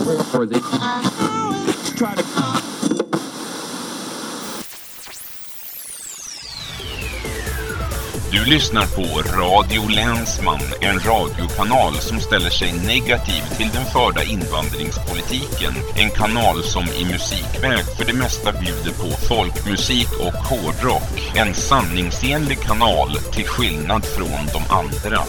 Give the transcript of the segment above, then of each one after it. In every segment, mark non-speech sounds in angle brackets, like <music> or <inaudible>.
Or they try to Du lyssnar på Radio Länsman, en radiokanal som ställer sig negativ till den förda invandringspolitiken. En kanal som i musikväg för det mesta bjuder på folkmusik och hårdrock. En sanningsenlig kanal till skillnad från de andra.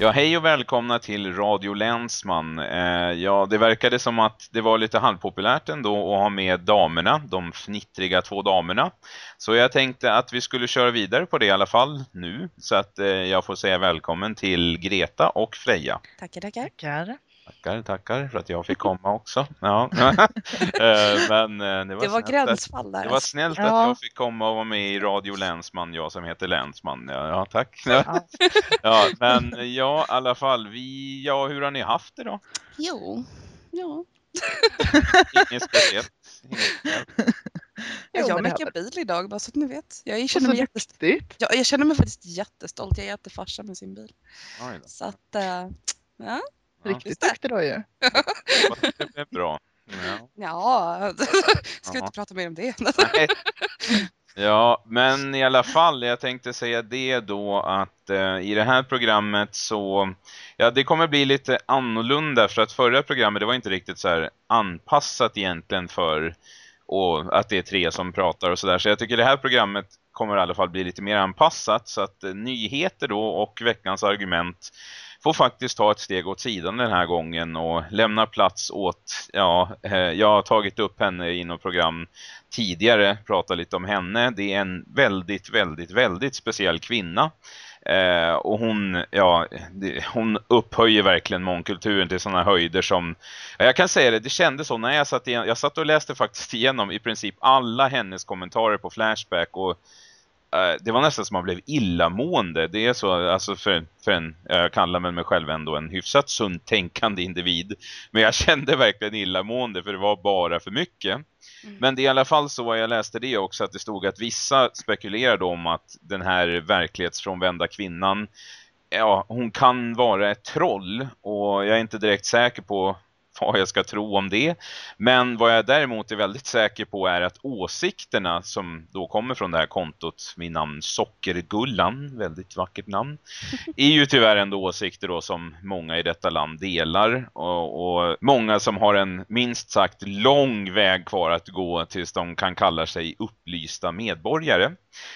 Ja, hej och välkomna till Radio Länsman. Eh, ja, det verkade som att det var lite halvpopulärt ändå att ha med damerna, de fnittriga två damerna. Så jag tänkte att vi skulle köra vidare på det i alla fall nu. Så att eh, jag får säga välkommen till Greta och Freja. Tackar, tackar. Tackar. Tackar, tackar för att jag fick <laughs> komma också. Ja. <laughs> Eh, Men eh, det var, Det var gränsfall där. Det var snällt att Ja. jag fick komma och vara med i Radio Länsman, jag som heter Länsman. Ja, ja tack. Ja. <laughs> Ja, men ja, i alla fall, vi, ja, hur har ni haft det då? Jo, ja. Inget speciellt. Jo, jag har bil idag bara så att ni vet. Jag känner mig, jättes... duktigt. ja, jag känner mig faktiskt jättestolt. Jag hjälpte farsan med sin bil. Så att, äh, ja. Ja, Riktigt duktig då ju. <laughs> det blev bra. Ja. Ja, <laughs> ska vi inte prata mer om det? Nej. <laughs> Ja, men i alla fall, jag tänkte säga det då att eh, i det här programmet så, ja det kommer bli lite annorlunda för att förra programmet det var inte riktigt så här anpassat egentligen för och att det är tre som pratar och sådär. Så jag tycker det här programmet kommer i alla fall bli lite mer anpassat så att eh, nyheter då och veckans argument får faktiskt ta ett steg åt sidan den här gången och lämna plats åt, ja, eh, jag har tagit upp henne i något program tidigare, pratat lite om henne. Det är en väldigt, väldigt, väldigt speciell kvinna. Eh, och hon, ja, det, hon upphöjer verkligen mångkulturen till sådana höjder som, ja, jag kan säga det, det kändes så när jag satt igen, jag satt och läste faktiskt igenom i princip alla hennes kommentarer på Flashback och det var nästan som man blev illamående. Det är så, alltså för, för en, jag kallar mig själv ändå en hyfsat sunt tänkande individ. Men jag kände verkligen illamående för det var bara för mycket. Mm. Men det är i alla fall så, jag läste det också, att det stod att vissa spekulerade om att den här verklighetsfrånvända kvinnan, ja, hon kan vara ett troll. Och jag är inte direkt säker på <laughs> vad jag ska tro om det. Men vad jag däremot är väldigt säker på är att åsikterna som då kommer från det här kontot, min namn Sockergullan, väldigt vackert namn, <laughs> är ju tyvärr ändå åsikter då som många i detta land delar och, och många som har en minst sagt lång väg kvar att gå tills de kan kalla sig upplysta medborgare.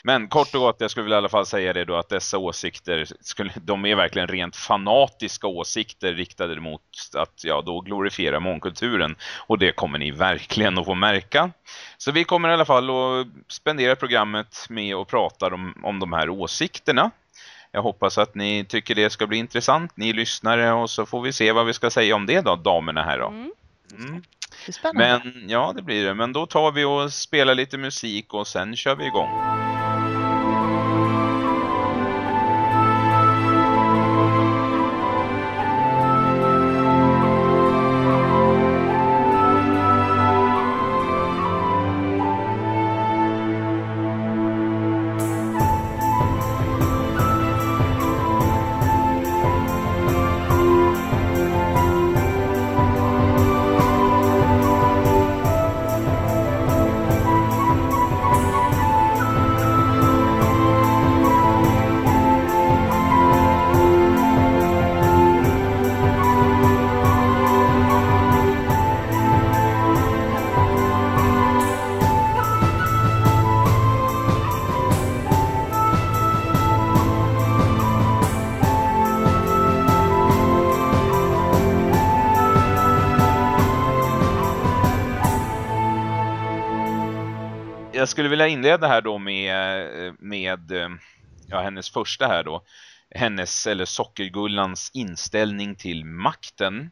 Men kort och gott, jag skulle vilja i alla fall säga det då att dessa åsikter, skulle, de är verkligen rent fanatiska åsikter riktade mot att ja, då glorifiera mångkulturen. Och det kommer ni verkligen att få märka. Så vi kommer i alla fall att spendera programmet med att prata om, om de här åsikterna. Jag hoppas att ni tycker det ska bli intressant, ni lyssnare, och så får vi se vad vi ska säga om det då, damerna här då. Mm. Det är. Men ja, det blir det. Men då tar vi och spelar lite musik och sen kör vi igång. Skulle vilja inleda här då med, eh, med eh, ja, hennes första här då. Hennes eller Sockergullans inställning till makten.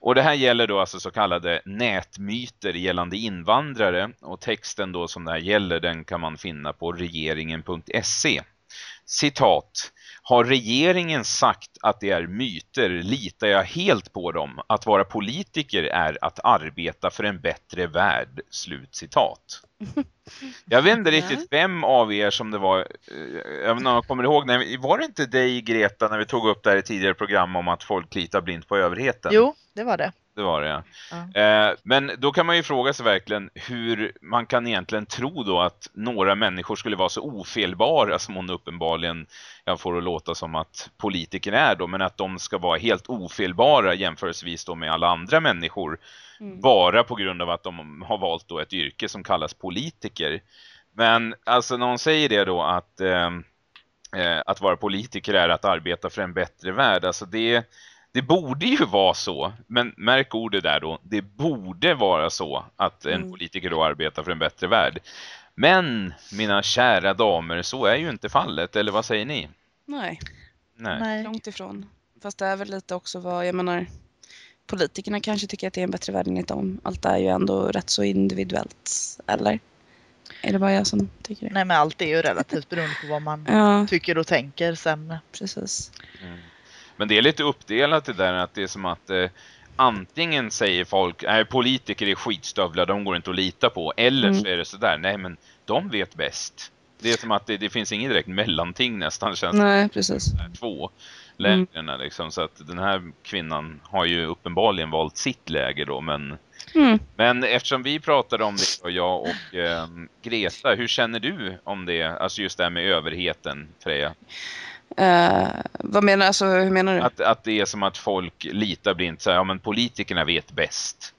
Och det här gäller då alltså så kallade nätmyter gällande invandrare. Och texten då som det här gäller den kan man finna på regeringen.se. Citat. Har regeringen sagt att det är myter litar jag helt på dem. Att vara politiker är att arbeta för en bättre värld. Slut citat. Jag vet inte riktigt vem av er som det var, eh, jag vet inte om jag kommer ihåg, var det inte dig Greta när vi tog upp det här i tidigare program om att folk litar blint på överheten? Jo, det var det. det var det ja. Ja. Eh, men då kan man ju fråga sig verkligen hur man kan egentligen tro då att några människor skulle vara så ofelbara som hon uppenbarligen jag får att låta som att politiker är då, men att de ska vara helt ofelbara jämförelsevis då med alla andra människor Mm. bara på grund av att de har valt då ett yrke som kallas politiker. Men alltså när hon säger det då att ehm, eh, att vara politiker är att arbeta för en bättre värld. Alltså det, det borde ju vara så, men märk ordet där då, det borde vara så att en Mm. politiker då arbetar för en bättre värld. Men, mina kära damer, så är ju inte fallet, eller vad säger ni? Nej, Nej. Nej. långt ifrån. Fast det är väl lite också vad, jag menar, politikerna kanske tycker att det är en bättre värld enligt dem. Allt är ju ändå rätt så individuellt, eller? Är det bara jag som tycker det? Nej men allt är ju relativt beroende på vad man <laughs> Ja, tycker och tänker sen. precis. Mm. Men det är lite uppdelat det där att det är som att eh, antingen säger folk nej politiker är skitstövlar, de går inte att lita på. Eller Mm. så är det sådär, nej men de vet bäst. Det är som att det, det finns ingen direkt mellanting nästan känns Nej, precis. två. Lägren liksom. Så att den här kvinnan har ju uppenbarligen valt sitt läger då. Men, Mm. men eftersom vi pratade om det och jag och eh, Greta, hur känner du om det? Alltså just det här med överheten, Freja. Eh, vad menar alltså, hur menar du? Att, att det är som att folk litar blint så här, ja men politikerna vet bäst.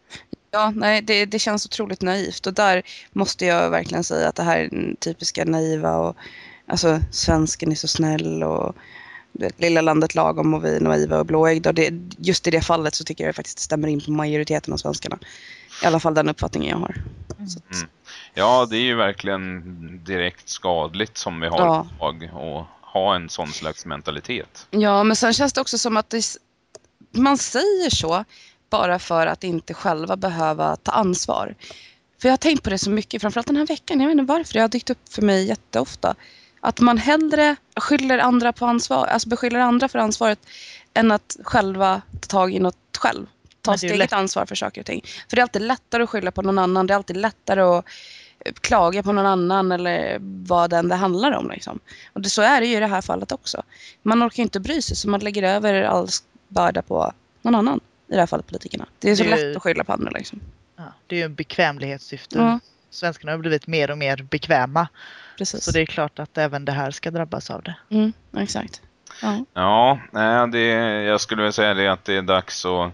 Ja, nej, det, det känns otroligt naivt och där måste jag verkligen säga att det här är typiska naiva och alltså svensken är så snäll och lilla landet lagom och vi naiva och blåögda. Och det, just i det fallet så tycker jag faktiskt det stämmer in på majoriteten av svenskarna. I alla fall den uppfattningen jag har. Så att, Mm. Ja, det är ju verkligen direkt skadligt som vi har Ja. idag och ha en sån slags mentalitet. Ja, men sen känns det också som att det, man säger så bara för att inte själva behöva ta ansvar. För jag har tänkt på det så mycket, framförallt den här veckan. Jag vet inte varför, det har dykt upp för mig jätteofta. Att man hellre skyller andra på ansvar, alltså beskyller andra för ansvaret än att själva ta tag i något själv. Ta sitt ju eget ansvar för saker och ting. För det är alltid lättare att skylla på någon annan. Det är alltid lättare att eh, klaga på någon annan eller vad den det handlar om. Liksom. Och det, så är det ju i det här fallet också. Man orkar ju inte bry sig så man lägger över all börda på någon annan. I det här fallet politikerna. Det är så Det är ju- lätt att skylla på andra liksom. Ja, det är ju en bekvämlighetssyfte. Ja. Svenskarna har blivit mer och mer bekväma. Precis. Så det är klart att även det här ska drabbas av det. Mm, exakt. Ja. Ja, nej, det, jag skulle väl säga det att det är dags att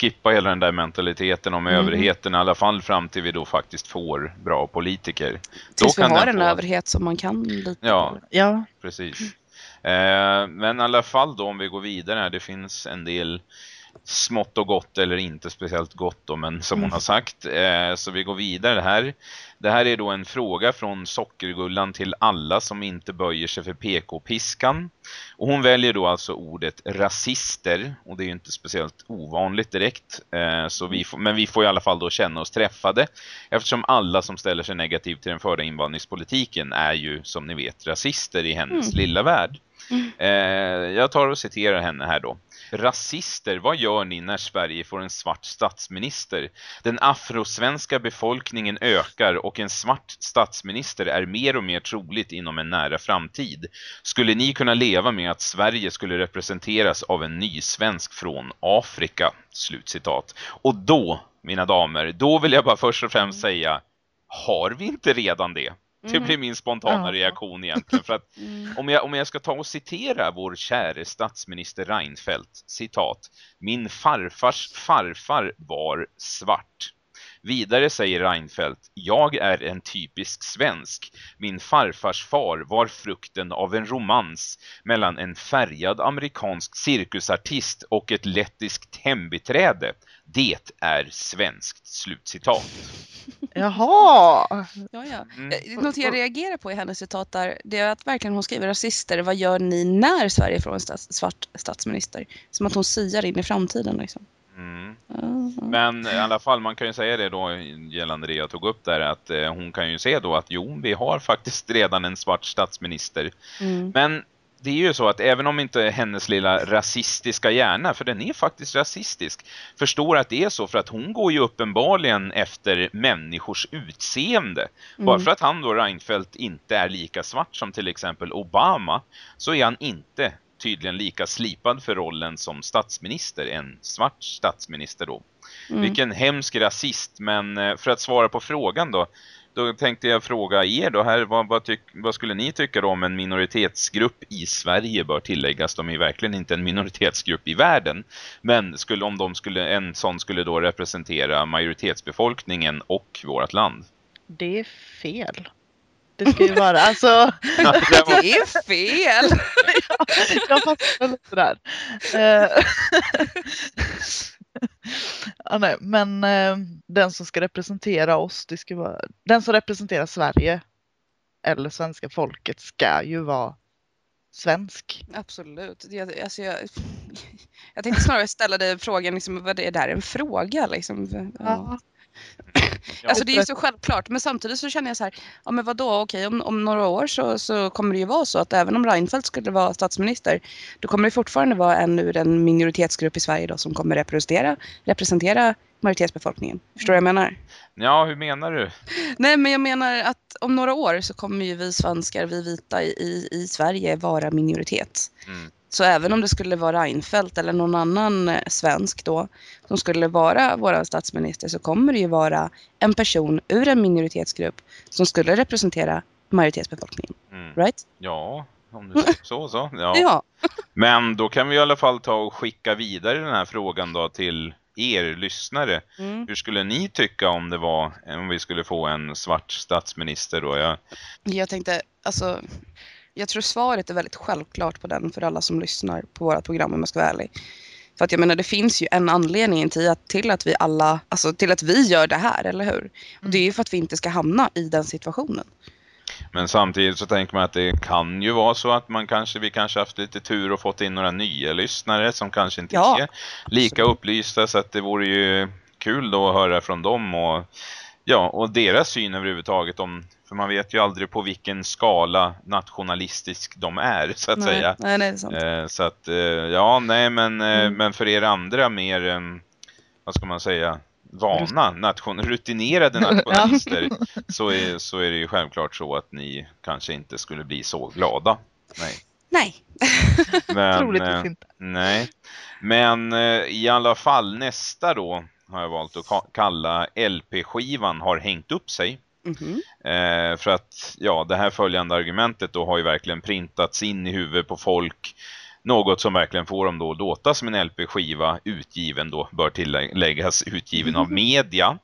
skippa hela den där mentaliteten om Mm. överheten i alla fall fram till vi då faktiskt får bra politiker. Tills vi kan har en få- överhet som man kan lita Ja. på. Ja, Precis. Eh, men i alla fall då om vi går vidare här, det finns en del smått och gott eller inte speciellt gott då, men som hon Mm. har sagt. Eh, så vi går vidare här. Det här är då en fråga från Sockergullan till alla som inte böjer sig för PK-piskan. Och hon väljer då alltså ordet rasister och det är ju inte speciellt ovanligt direkt. Eh, så vi får, men vi får i alla fall då känna oss träffade eftersom alla som ställer sig negativt till den förda invandringspolitiken är ju som ni vet rasister i hennes Mm. lilla värld. Mm. Eh, jag tar och citerar henne här då. Rasister, vad gör ni när Sverige får en svart statsminister? Den afrosvenska befolkningen ökar och en svart statsminister är mer och mer troligt inom en nära framtid. Skulle ni kunna leva med att Sverige skulle representeras av en ny svensk från Afrika? Slutcitat. Och då, mina damer, då vill jag bara först och främst säga, har vi inte redan det? <laughs> Det blir min spontana reaktion egentligen. För att <laughs> Mm. om jag, om jag ska ta och citera vår käre statsminister Reinfeldt, citat, min farfars farfar var svart. Vidare säger Reinfeldt, jag är en typisk svensk. Min farfars far var frukten av en romans mellan en färgad amerikansk cirkusartist och ett lettiskt hembiträde. Det är svenskt, slutcitat. jaha. Ja, ja. Mm. Eh, Något jag reagerar på i hennes citat där, det är att verkligen hon skriver rasister, vad gör ni när Sverige får en stats svart statsminister? Som att hon siar in i framtiden liksom. Mm. Ja. Men i alla fall, man kan ju säga det då gällande det jag tog upp där att eh, hon kan ju se då att jo, vi har faktiskt redan en svart statsminister. Mm. Men det är ju så att även om inte hennes lilla rasistiska hjärna, för den är faktiskt rasistisk, förstår att det är så för att hon går ju uppenbarligen efter människors utseende. Bara Mm. för att han då, Reinfeldt, inte är lika svart som till exempel Obama, så är han inte tydligen lika slipad för rollen som statsminister, en svart statsminister då. Mm. Vilken hemsk rasist, men eh, för att svara på frågan då, då tänkte jag fråga er då här, vad, vad, tyck, vad skulle ni tycka då om en minoritetsgrupp i Sverige bör tilläggas? De är verkligen inte en minoritetsgrupp i världen, men skulle, om de skulle, en sån skulle då representera majoritetsbefolkningen och vårt land. Det är fel. Det ska ju vara, alltså, <laughs> det var, Det är fel! <laughs> jag fattar lite där. Eh, <laughs> ja, nej, men eh, den som ska representera oss, det ska vara, den som representerar Sverige eller svenska folket ska ju vara svensk. Absolut. Jag, alltså jag, jag tänkte snarare ställa dig frågan, liksom, vad är det där en fråga? Liksom? Ja. Ja. Alltså det är ju så självklart, men samtidigt så känner jag så här, ja men vadå, okej om, om några år så, så kommer det ju vara så att även om Reinfeldt skulle vara statsminister, då kommer det fortfarande vara en ur en minoritetsgrupp i Sverige då som kommer representera, representera majoritetsbefolkningen. Förstår du vad jag menar? ja, hur menar du? Nej men jag menar att om några år så kommer ju vi svenskar, vi vita i, i, i Sverige vara minoritet. Mm. Så även om det skulle vara Reinfeldt eller någon annan eh, svensk då som skulle vara vår statsminister så kommer det ju vara en person ur en minoritetsgrupp som skulle representera majoritetsbefolkningen. Mm. Right? Ja, om du <laughs> säger så så. Ja. Ja. <laughs> Men då kan vi i alla fall ta och skicka vidare den här frågan då till er lyssnare. Mm. Hur skulle ni tycka om det var om vi skulle få en svart statsminister då? Jag, Jag tänkte, alltså, jag tror svaret är väldigt självklart på den för alla som lyssnar på våra program om jag ska vara ärlig. För att jag menar det finns ju en anledning till att, till att vi alla, alltså till att vi gör det här, eller hur? Och det är ju för att vi inte ska hamna i den situationen. men samtidigt så tänker man att det kan ju vara så att man kanske, vi kanske haft lite tur och fått in några nya lyssnare som kanske inte Ja, är lika upplysta så att det vore ju kul då att höra från dem och ja, och deras syn överhuvudtaget om, för man vet ju aldrig på vilken skala nationalistisk de är så att nej, säga. Nej, nej, det är sant. Eh, så att, eh, ja, nej, men, eh, Mm. men för er andra mer, eh, vad ska man säga, vana, nation, rutinerade nationalister <laughs> så, är, så är det ju självklart så att ni kanske inte skulle bli så glada. Nej. Nej. <laughs> Men, Troligtvis eh, inte. nej. Men i alla fall nästa då har jag valt att ka- kalla LP-skivan har hängt upp sig. Mhm. Eh, för att ja, det här följande argumentet då har ju verkligen printats in i huvudet på folk. Något som verkligen får dem då att låta som en LP-skiva utgiven då bör tilläggas utgiven av media.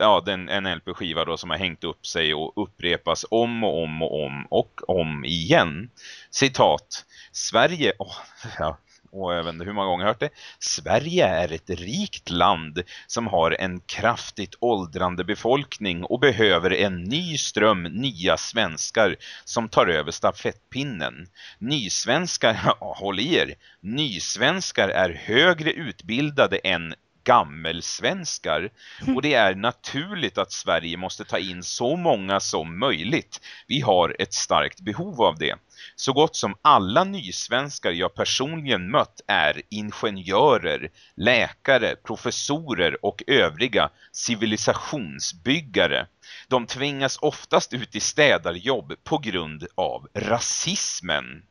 Ja, den, en LP-skiva då som har hängt upp sig och upprepas om och om och om och om igen. Citat. Sverige, åh, ja, och jag vet inte hur många gånger jag har hört det. Sverige är ett rikt land som har en kraftigt åldrande befolkning och behöver en ny ström nya svenskar som tar över stafettpinnen. Nysvenskar, <laughs> ja, håll i er, nysvenskar är högre utbildade än gammelsvenskar och det är naturligt att Sverige måste ta in så många som möjligt. Vi har ett starkt behov av det. Så gott som alla nysvenskar jag personligen mött är ingenjörer, läkare, professorer och övriga civilisationsbyggare. De tvingas oftast ut i städarjobb på grund av rasismen.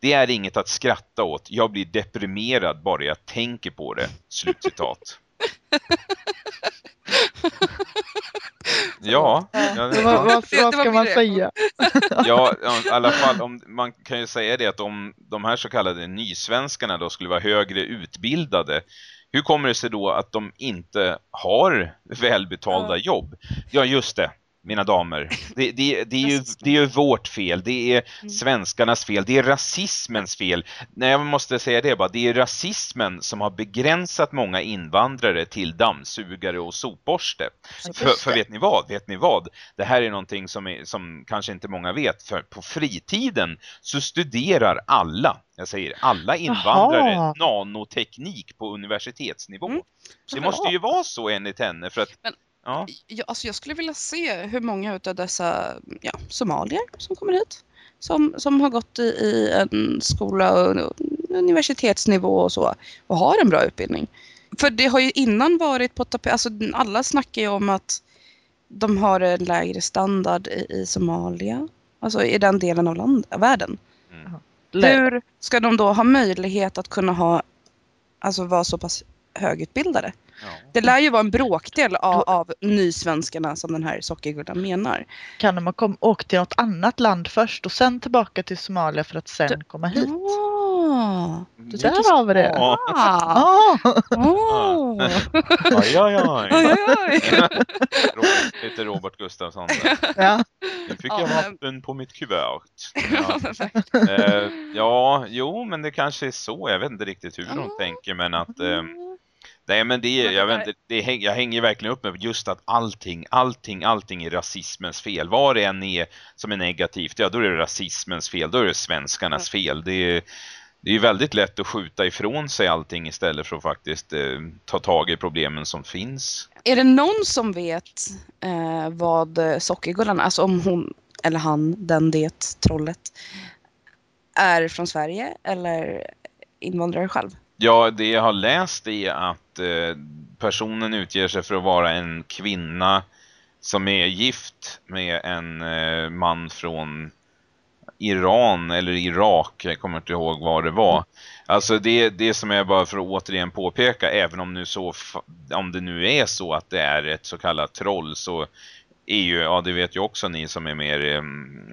Det är inget att skratta åt. Jag blir deprimerad bara jag tänker på det. Slutcitat. Ja, vad, vad, vad ska man säga? Ja, ja, i alla fall om, man kan ju säga det att om de här så kallade nysvenskarna då skulle vara högre utbildade hur kommer det sig då att de inte har välbetalda jobb? Ja, just det, mina damer. Det, det, det, är, ju, det är ju vårt fel. Det är Mm. svenskarnas fel. Det är rasismens fel. Nej, jag måste säga det bara. Det är rasismen som har begränsat många invandrare till dammsugare och sopborste. För, för vet ni vad? Vet ni vad? Det här är någonting som, är, som kanske inte många vet. För på fritiden så studerar alla, jag säger alla invandrare, Jaha. nanoteknik på universitetsnivå. Mm, det måste ju vara så enligt henne. För att, Men- ja. Jag, alltså jag skulle vilja se hur många av dessa ja, somalier som kommer hit. Som, som har gått i, i en skola och universitetsnivå och så. Och har en bra utbildning. För det har ju innan varit på tapet. Alltså alla snackar ju om att de har en lägre standard i, i Somalia. Alltså i den delen av land, världen. Mm. hur ska de då ha möjlighet att kunna ha, alltså vara så pass högutbildade? Ja. Det lär ju vara en bråkdel av, av nysvenskarna som den här sockergullan menar. kan de ha kom, åkt till något annat land först och sen tillbaka till Somalia för att sen komma hit. Ja, du Där har vi det. Ja. Ah. Ah, Åh. Oj, oj, <laughs> oj. Oj, oj. Robert, lite Robert Gustafsson där. ja. Nu fick Ja, jag vatten på mitt kuvert. <laughs> Ja. Eh, ja, jo, men det kanske är så. Jag vet inte riktigt hur de tänker, men att... Eh, nej, men det, jag vet inte, det häng, jag hänger verkligen upp med just att allting, allting, allting är rasismens fel. Vad det än är som är negativt, ja då är det rasismens fel, då är det svenskarnas fel. Det är, det är väldigt lätt att skjuta ifrån sig allting istället för att faktiskt eh, ta tag i problemen som finns. Är det någon som vet eh, vad eh, sockergullan, alltså om hon eller han, den, det, trollet, är från Sverige eller invandrare själv? Ja, det jag har läst är att eh, personen utger sig för att vara en kvinna som är gift med en eh, man från Iran eller Irak, jag kommer inte ihåg vad det var. Alltså det, det som är bara för att återigen påpeka, även om, nu så, om det nu är så att det är ett så kallat troll så är ju, ja det vet ju också ni som är mer, eh,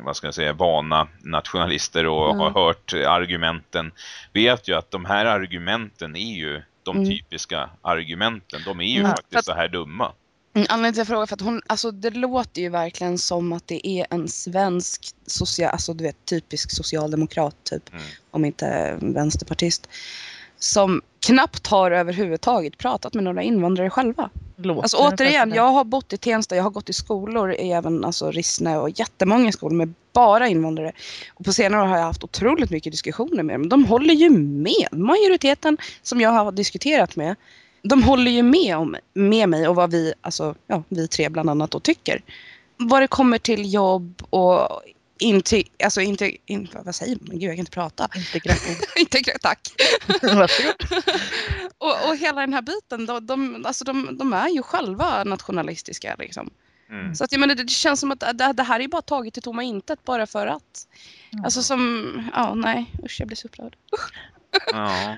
vad ska jag säga, vana nationalister och Mm. har hört argumenten, vet ju att de här argumenten är ju de Mm. typiska argumenten. De är ju Ja, för att- faktiskt så här dumma. Mm, Anledningen till att jag frågar för att hon, alltså det låter ju verkligen som att det är en svensk social, alltså du vet typisk socialdemokrat typ, Mm. om inte vänsterpartist, som knappt har överhuvudtaget pratat med några invandrare själva. Låter Alltså återigen, jag har bott i Tensta, jag har gått i skolor även alltså Rissne och jättemånga skolor med bara invandrare. Och på senare år har jag haft otroligt mycket diskussioner med dem. De håller ju med. Majoriteten som jag har diskuterat med, de håller ju med, om, med mig och vad vi, alltså ja, vi tre bland annat då tycker. Vad det kommer till jobb och inte, alltså inte, in, vad säger man? Gud, jag kan inte prata. Integration. <laughs> inte, tack. <laughs> <laughs> Och, och hela den här biten, de, de, alltså de, de är ju själva nationalistiska liksom. Mm. Så att jag menar, det, det känns som att det, det här är bara taget till tomma intet bara för att. Alltså som, ja nej, usch jag blir så upprörd. Ja.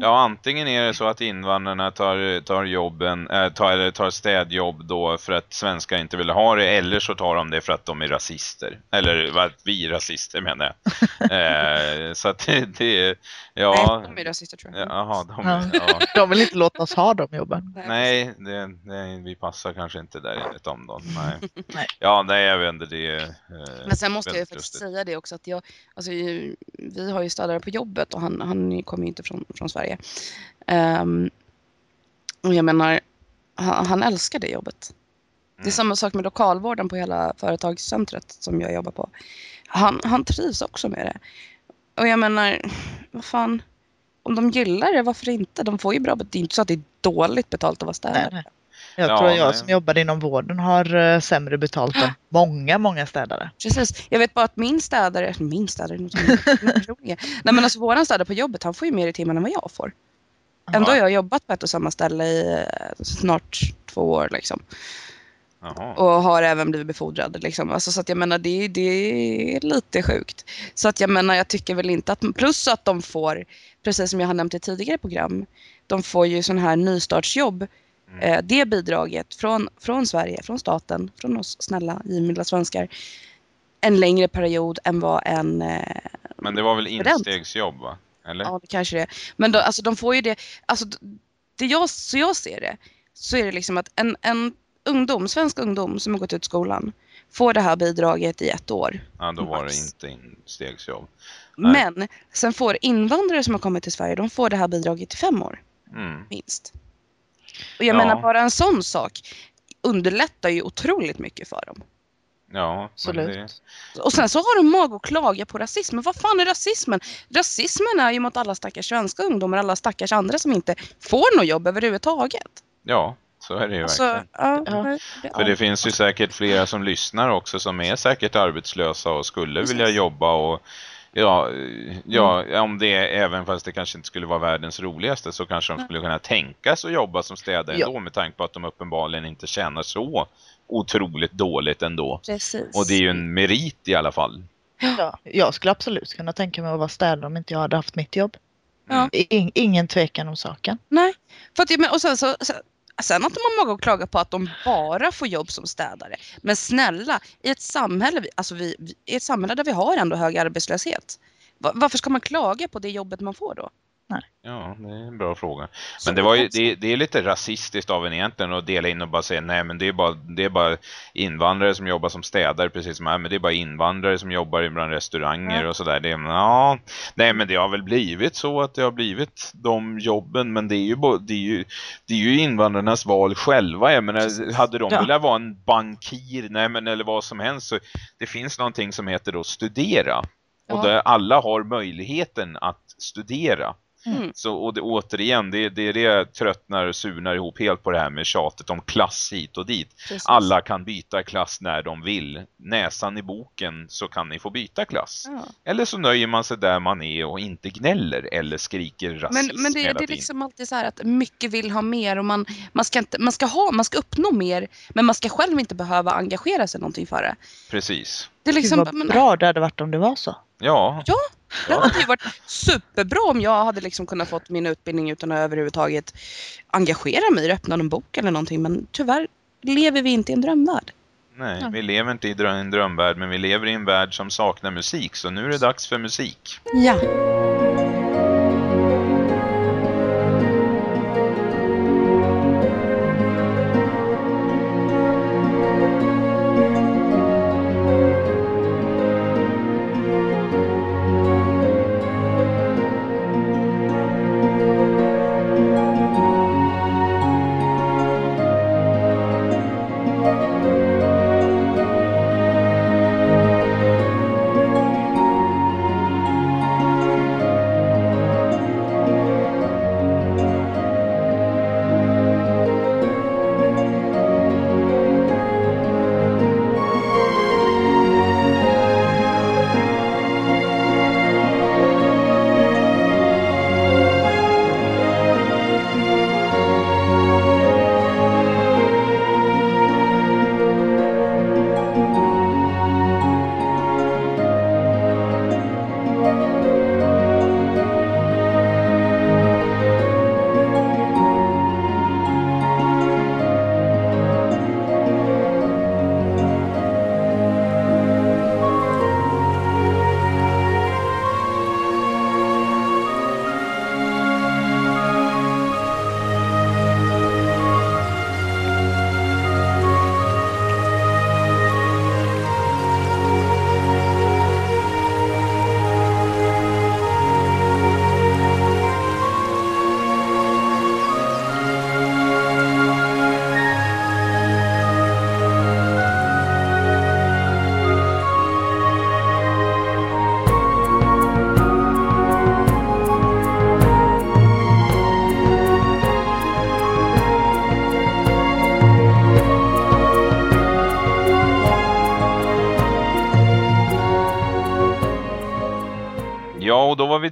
Ja, antingen är det så att invandrarna tar, tar jobben, äh, tar, eller tar städjobb då för att svenskar inte vill ha det, eller så tar de det för att de är rasister. Eller vad vi är rasister menar jag. <laughs> eh, så att det, det ja. Nej, de är rasister tror jag. Jaha, de, Ja. ja. <laughs> De vill inte låta oss ha de jobben. Nej, det, det, vi passar kanske inte där enligt dem då. Nej. <laughs> Nej. Ja, nej jag vet inte, det är eh, Men sen måste jag ju faktiskt säga det också att jag, alltså vi har ju städare på jobbet och han, han kommer ju inte från, från Sverige. Ehm, och jag menar, han, han älskar det jobbet. Det är Mm. samma sak med lokalvården på hela företagscentret som jag jobbar på. Han, han trivs också med det. Och jag menar, vad fan, om de gillar det, varför inte? De får ju bra betalt. Det är inte så att det är dåligt betalt att vara städare. Jag Ja, tror jag som jobbar inom vården har eh, sämre betalt än många, många städare. Precis. Jag vet bara att min städare, min städare, Nej men alltså våran städare på jobbet, han får ju mer i timmen än vad jag får. Ändå har jag jobbat på ett och samma ställe i eh, snart två år liksom. Jaha. Och har även blivit befordrad liksom. Alltså, så att jag menar det, det är lite sjukt. Så att jag menar jag tycker väl inte att, plus att de får, precis som jag har nämnt i tidigare program, de får ju sån här nystartsjobb. Mm. Eh, det bidraget från, från Sverige, från staten, från oss snälla givmilda svenskar. En längre period än vad en eh, Men det var väl instegsjobb va? Eller? Ja, det kanske det är. Men då, alltså, de får ju det, alltså, det jag, så jag ser det, så är det liksom att en, en ungdom, svensk ungdom som har gått ut skolan får det här bidraget i ett år. Ja, då var det Max. inte instegsjobb. Nej. Men sen får invandrare som har kommit till Sverige, de får det här bidraget i fem år Mm. minst. Och jag Ja. menar bara en sån sak underlättar ju otroligt mycket för dem. Ja, Absolut. det, Och sen så har de mag att klaga på rasismen. Vad fan är rasismen? Rasismen är ju mot alla stackars svenska ungdomar, alla stackars andra som inte får något jobb överhuvudtaget. ja, så är det ju Alltså, verkligen. ja, Ja. För det finns ju säkert flera som lyssnar också som är säkert arbetslösa och skulle Precis. vilja jobba och ja, eh, ja om det även fast det kanske inte skulle vara världens roligaste så kanske de skulle kunna tänka sig att jobba som städare Ja. ändå med tanke på att de uppenbarligen inte tjänar så otroligt dåligt ändå. Precis. Och det är ju en merit i alla fall. Ja, jag skulle absolut kunna tänka mig att vara städare om inte jag hade haft mitt jobb. Ja. In, ingen tvekan om saken. Nej. För att, men, och sen, så, sen, sen att man många klaga på att de bara får jobb som städare. Men snälla, i ett samhälle, alltså vi, i ett samhälle där vi har ändå hög arbetslöshet. Varför ska man klaga på det jobbet man får då? Ja, det är en bra fråga. Men det, var ju, det, det är lite rasistiskt av en egentligen att dela in och bara säga nej men det är bara, det är bara invandrare som jobbar som städare precis som här men det är bara invandrare som jobbar ibland restauranger och sådär. Det, ja, nej men det har väl blivit så att det har blivit de jobben men det är ju, det är ju, det är ju invandrarnas val själva. Jag menar, hade de Ja. velat vara en bankir nej, men, eller vad som helst så det finns någonting som heter då studera. Och där alla har möjligheten att studera. Mm. Så, och det, återigen, det, det är det jag tröttnar och surnar ihop helt på det här med tjatet om klass hit och dit. Precis. Alla kan byta klass när de vill. Näsan i boken så kan ni få byta klass. Ja. Eller så nöjer man sig där man är och inte gnäller eller skriker rasism Men, men det, det är liksom alltid så här att mycket vill ha mer och man, man, ska inte, man ska ha, man ska uppnå mer men man ska själv inte behöva engagera sig någonting för det. Precis. Det är Gud, liksom, vad men, bra det hade varit om det var så. Ja, Ja. Det hade ju varit superbra om jag hade liksom kunnat fått min utbildning utan att överhuvudtaget engagera mig, öppna en bok eller någonting. Men tyvärr lever vi inte i en drömvärld. nej, Ja. vi lever inte i en drömvärld men vi lever i en värld som saknar musik. Så nu är det dags för musik. Ja. Ja,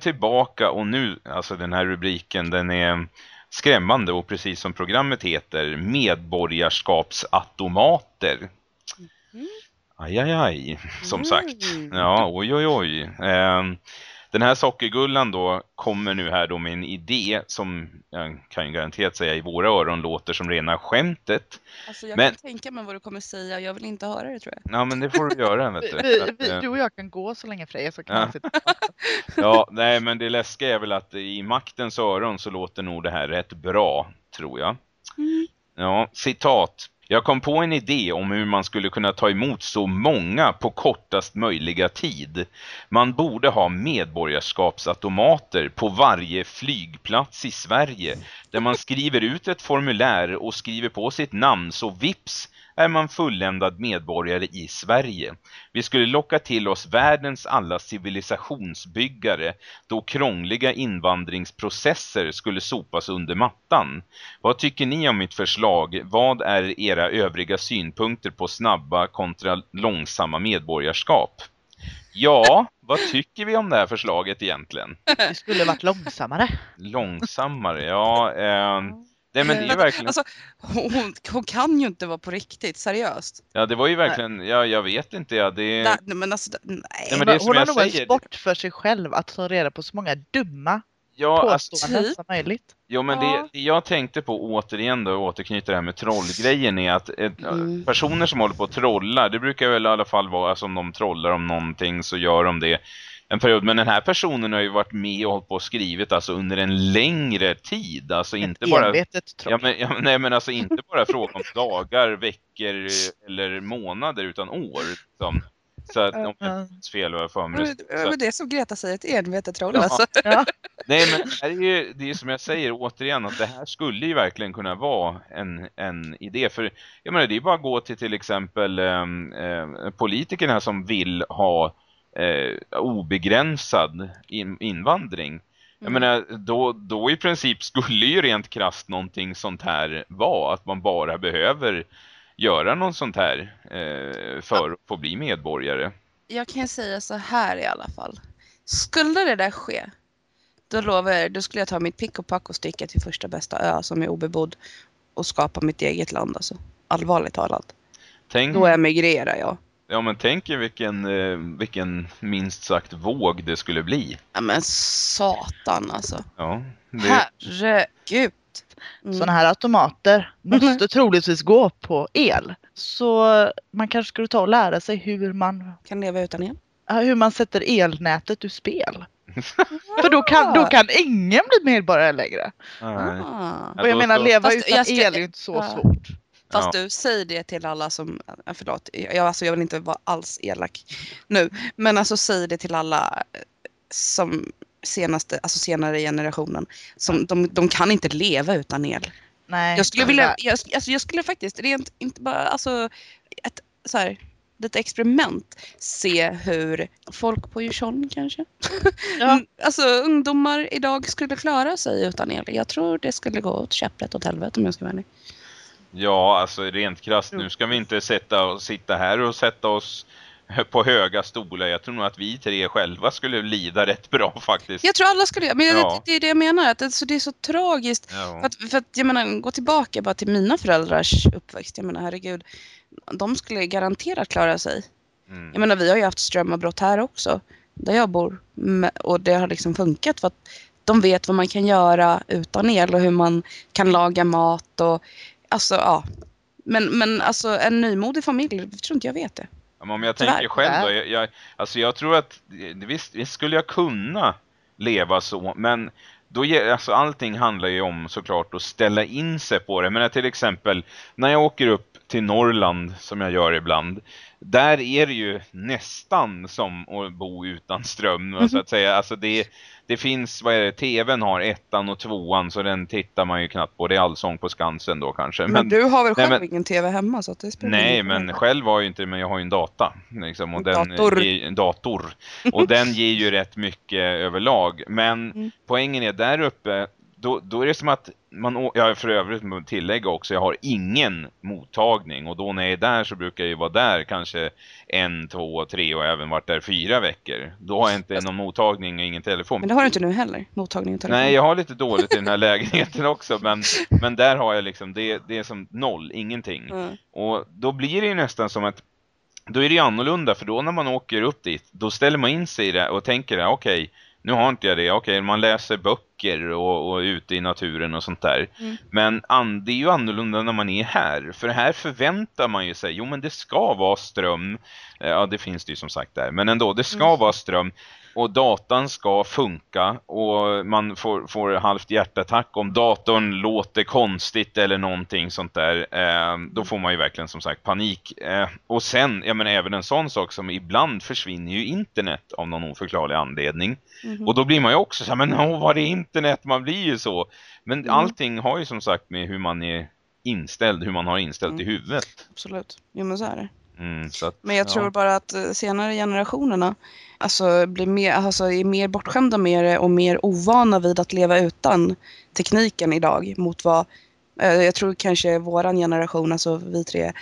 tillbaka och nu, alltså den här rubriken, den är skrämmande och precis som programmet heter, medborgarskapsautomater. Mm. Aj, aj, aj, som sagt. Mm. Ja, oj, oj, oj. Ehm, den här sockergullan då kommer nu här då med en idé som jag kan ju garanterat säga i våra öron låter som rena skämtet. Alltså jag Men- kan tänka mig vad du kommer säga. Jag vill inte höra det tror jag. Ja, men det får du göra, vet du. vi, att, eh, du och jag kan gå så länge Freja så kan Ja. <laughs> Ja, nej men det läskiga är väl att i maktens öron så låter nog det här rätt bra, tror jag. Mm. Ja, citat. Jag kom på en idé om hur man skulle kunna ta emot så många på kortast möjliga tid. Man borde ha medborgarskapsautomater på varje flygplats i Sverige där man skriver ut ett formulär och skriver på sitt namn så vips är man fulländad medborgare i Sverige. Vi skulle locka till oss världens alla civilisationsbyggare då krångliga invandringsprocesser skulle sopas under mattan. Vad tycker ni om mitt förslag? Vad är era övriga synpunkter på snabba kontra långsamma medborgarskap? Ja, vad tycker vi om det här förslaget egentligen? Det skulle varit långsammare. Långsammare, ja. Eh, Nej men det är Vänta, verkligen, Alltså, hon, hon kan ju inte vara på riktigt, seriöst. ja det var ju verkligen, ja jag vet inte ja, det Nej, men alltså, nej. Nej, men det är som hon har nog en sport för sig själv att ta reda på så många dumma ja, alltså, påståenden typ. som möjligt. Jo men Ja. det, det jag tänkte på återigen då, återknyta det här med trollgrejen är att ett, Mm. personer som håller på och trollar, det brukar väl i alla fall vara, alltså om de trollar om någonting så gör de det en period. Men den här personen har ju varit med och hållit på och skrivit alltså under en längre tid, alltså inte Ett bara... envetet. Ja, men, ja, nej men alltså inte bara <laughs> fråga om dagar, veckor eller månader utan år. Liksom. Så att, om jag minns fel vad jag för Det mig. var Så, det det som Greta säger, ett envetet troll Ja. alltså. Ja. <laughs> nej men det är ju, det är som jag säger återigen att det här skulle ju verkligen kunna vara en, en idé. För jag menar det är bara att gå till till exempel eh, politikerna som vill ha eh, obegränsad in, invandring. Jag Mm. menar, då, då i princip skulle ju rent krasst någonting sånt här vara. Att man bara behöver göra något sånt här eh, för att få bli medborgare. Jag kan säga så här i alla fall. Skulle det där ske, då lovar jag då skulle jag ta mitt pick och pack och sticka till första bästa ö som är obebodd och skapa mitt eget land alltså. Allvarligt talat. Tänk, Då emigrerar jag. Ja, men tänk er vilken, eh, vilken minst sagt våg det skulle bli. Ja, men satan alltså. Ja, det, Herregud. Mm. Sådana här automater måste troligtvis gå på el. Så man kanske skulle ta och lära sig hur man, Kan leva utan el. ja, hur man sätter elnätet ur spel. <laughs> För då kan, då kan ingen bli medborgare längre. Ah. Ja, Och jag menar leva Fast utan ska- el är ju inte så ja. svårt. Fast Ja. du, säg det till alla som, äh, förlåt, jag, alltså jag vill inte vara alls elak nu, men alltså säg det till alla eh, som senaste, alltså senare generationen, som de, de kan inte leva utan el. Nej, Jag skulle vilja, jag, alltså jag skulle faktiskt rent, inte bara, alltså ett så här, lite experiment, se hur folk på Djursholm kanske, <laughs> Ja. Mm, alltså ungdomar idag skulle klara sig utan el. Jag tror det skulle gå åt käpprätt åt helvete om jag ska vara ärlig. Ja, alltså rent krasst, nu ska vi inte sätta och sitta här och sätta oss på höga stolar. Jag tror nog att vi tre själva skulle lida rätt bra faktiskt. Jag tror alla skulle men Ja. det, det är det jag menar. Att det, så det är så tragiskt. Ja. För att, för att jag menar, gå tillbaka bara till mina föräldrars uppväxt. Jag menar herregud. De skulle garanterat klara sig. Mm. Jag menar vi har ju haft strömavbrott här också. Där jag bor. Och det har liksom funkat för att de vet vad man kan göra utan el och hur man kan laga mat och alltså ja. Men, men alltså en nymodig familj, jag tror inte jag vet det. Ja, men om jag Tyvärr. tänker själv då, jag, jag, alltså jag tror att visst, visst skulle jag kunna leva så, men då, alltså allting handlar ju om såklart att ställa in sig på det. Men till exempel när jag åker upp till Norrland som jag gör ibland, där är det ju nästan som att bo utan ström så att säga. Alltså det, det finns, vad är det, tvn har ettan och tvåan så den tittar man ju knappt på. Det är allsång på Skansen då kanske. Men, du har väl nej, själv men- ingen tv hemma så att det spelar Nej, men själv har jag ju inte men jag har ju en data. Liksom, och En den dator. Ger, en dator. Och den ger ju <laughs> rätt mycket överlag. Men Mm. poängen är där uppe, då, då är det som att man, jag för övrigt tillägga också, jag har ingen mottagning. Och då när jag är där så brukar jag ju vara där kanske en, två, tre och även varit där fyra veckor. Då har jag inte någon mottagning och ingen telefon. Men det har du inte nu heller, mottagning och telefon. Nej, jag har lite dåligt i den här <laughs> lägenheten också, men, men där har jag liksom, det, det är som noll, ingenting. Mm. Och då blir det ju nästan som att då är det annorlunda för då när man åker upp dit då ställer man in sig i det och tänker okej, nu har inte jag det. Okej, man läser böcker och, och ute i naturen och sånt där. Mm. Men an, det är ju annorlunda när man är här. För här förväntar man ju sig, jo men det ska vara ström. Eh, Ja, det finns det ju som sagt där. Men ändå, det ska Mm. vara ström. Och datan ska funka och man får, får halvt hjärtattack om datorn låter konstigt eller någonting sånt där. Eh, då får man ju verkligen som sagt panik. Eh, och sen, jag menar även en sån sak som ibland försvinner ju internet av någon oförklarlig anledning. Mhm. Och då blir man ju också så här, men åh, var det internet? Man blir ju så. Men Mm. allting har ju som sagt med hur man är inställd, hur man har inställt Mm. i huvudet. Absolut. Jo men så är det. Mm, att, Men jag ja. tror bara att eh, senare generationerna alltså, blir mer, alltså, är mer bortskämda med det och mer ovana vid att leva utan tekniken idag mot vad eh, jag tror kanske våran generation, alltså vi tre,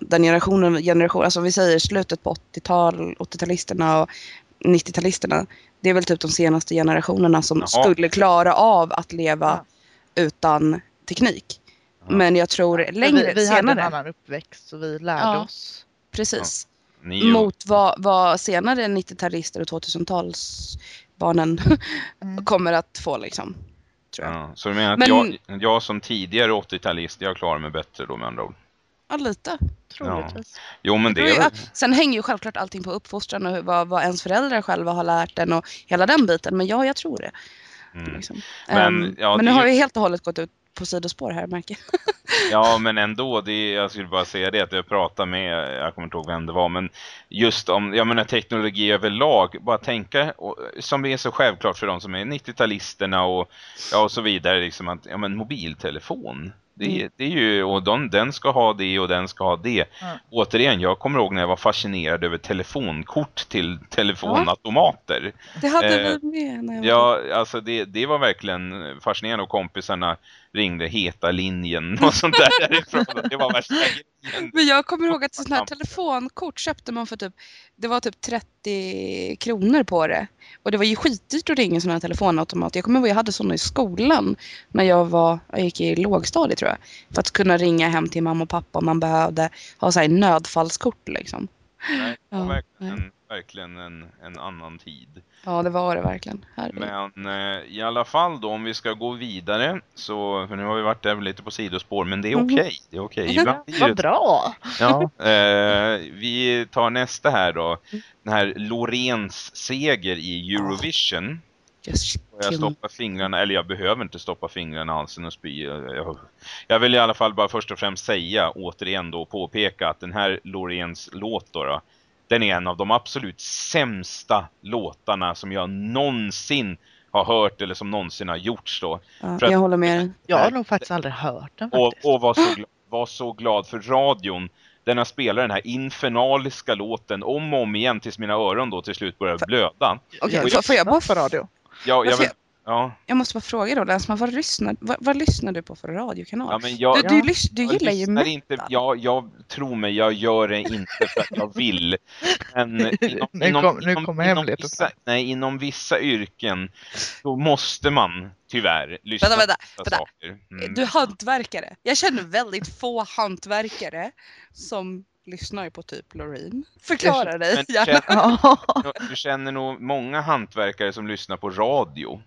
den generationen, generation, alltså vi säger slutet på 80-tal, 80-talisterna och 90-talisterna. Det är väl typ de senaste generationerna som Jaha. skulle klara av att leva utan teknik. Ja. Men jag tror längre vi, vi hade senare, en annan uppväxt så vi lärde Ja. oss. precis, ju- mot vad, vad senare 90-talister och 2000-talsbarnen <laughs> Mm. kommer att få liksom. Ja, så du menar att Men- jag, jag som tidigare 80-talist, jag klarar mig bättre då med andra ord? Ja, lite. Troligtvis. Jo men det Det väl... Sen hänger ju självklart allting på uppfostran och vad, vad ens föräldrar själva har lärt en och hela den biten. Men ja, jag tror det. Mm. Liksom. Men, ja, men det nu är har ju- vi helt och hållet gått ut på sidospår här märker. <laughs> Ja, men ändå, det jag skulle bara säga det att jag pratade med, jag kommer inte ihåg vem det var, men just om, jag menar teknologi överlag, bara tänka, och, som är så självklart för de som är 90-talisterna och, ja, och så vidare, liksom att, ja men mobiltelefon, det, är- Mm. det är ju, och de, den ska ha det och den ska ha det. Ja. Återigen, jag kommer ihåg när jag var fascinerad över telefonkort till <laughs> telefonautomater. Det hade Eh, vi med när jag var Ja, alltså det, det var verkligen fascinerande och kompisarna ringde heta linjen och <laughs> sånt där därifrån. Det var värsta grejen. Men jag kommer ihåg att sådana här telefonkort köpte man för typ, det var typ 30 kronor på det. Och det var ju skitdyrt att ringa sån här telefonautomat. Jag kommer ihåg att jag hade sådana i skolan när jag var, jag gick i lågstadiet tror jag. För att kunna ringa hem till mamma och pappa om man behövde ha så här nödfallskort liksom. Nej, Ja, verkligen, nej. En, verkligen en, en annan tid. Ja det var det verkligen. Herregud. Men eh, i alla fall då, om vi ska gå vidare, så, för nu har vi varit där lite på sidospår, men det är okej. Mhm. Det är okej. <laughs> Blir Vad bra! Ja, eh, vi tar nästa här då. Den här Lorens seger i Eurovision. Just jag stoppar fingrarna, eller jag behöver inte stoppa fingrarna i halsen och spy. Jag, jag, jag vill i alla fall bara först och främst säga, återigen då, påpeka att den här Lorens låt då, då den är en av de absolut sämsta låtarna som jag någonsin har hört eller som någonsin har gjorts då. Ja, för att- jag håller med dig. Jag har nog faktiskt aldrig hört den Och, faktiskt. och var, så glad, <laughs> var så glad för radion. Den har spelat den här infernaliska låten om och om igen tills mina öron då till slut börjar blöda. Okej, Jag får- jag bara på radio? Ja, jag vill, ja, Jag måste bara fråga då Länsman, vad lyssnar, vad, vad lyssnar du på för radiokanal? ja, men jag, du, du, Ja. lys, du jag gillar ju metal. inte, jag, jag tror mig, jag gör det inte för att jag vill. Men inom, Nu kom- nu kommer hemligheten vissa, nej, inom vissa yrken då måste man tyvärr lyssna Vänta, vänta, på vissa vänta. saker. Mm. Du är hantverkare. Jag känner väldigt få hantverkare som lyssnar på typ Loreen. Förklara dig Men gärna. <laughs> Ja. Du känner nog många hantverkare som lyssnar på radio.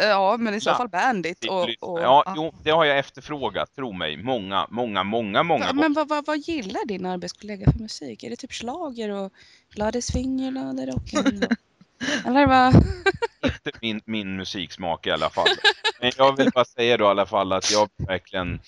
Eh, Ja, men i så fall Bandit och... och ja, ja. Jo, det har jag efterfrågat, tro mig. Många, många, många, många gånger. Men vad, vad, vad gillar din arbetskollega för musik? Är det typ slager och Gladys Fingerlad eller rock'n'roll? <laughs> Eller vad? <laughs> Inte min, min musiksmak i alla fall. Men jag vill bara säga då i alla fall att jag verkligen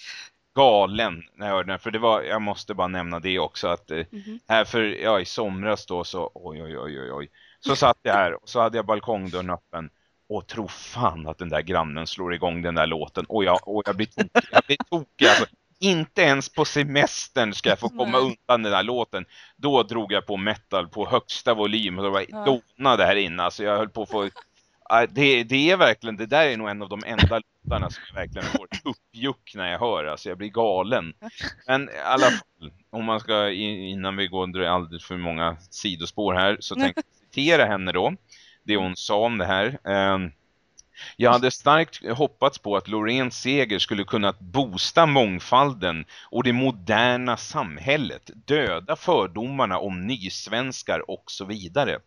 galen när jag hörde den. För det var, jag måste bara nämna det också att eh, Mhm. här för, ja i somras då så, oj oj oj oj oj. Så satt jag här och så hade jag balkongdörren öppen. Och tro fan att den där grannen slår igång den där låten. Och jag, och jag blir tokig. Jag blir tokig alltså. Inte ens på semestern ska jag få komma Nej. undan den där låten. Då drog jag på metal på högsta volym och det var Ja. donade här inne. Alltså jag höll på att få... Det, det är verkligen, det där är nog en av de enda låtarna som jag verkligen får uppjuck när jag hör. Alltså jag blir galen. Men i alla fall, om man ska, innan vi går under alldeles för många sidospår här, så tänkte jag citera henne då. Det hon sa om det här. Jag hade starkt hoppats på att Loreens seger skulle kunna boosta mångfalden och det moderna samhället, döda fördomarna om nysvenskar och så vidare.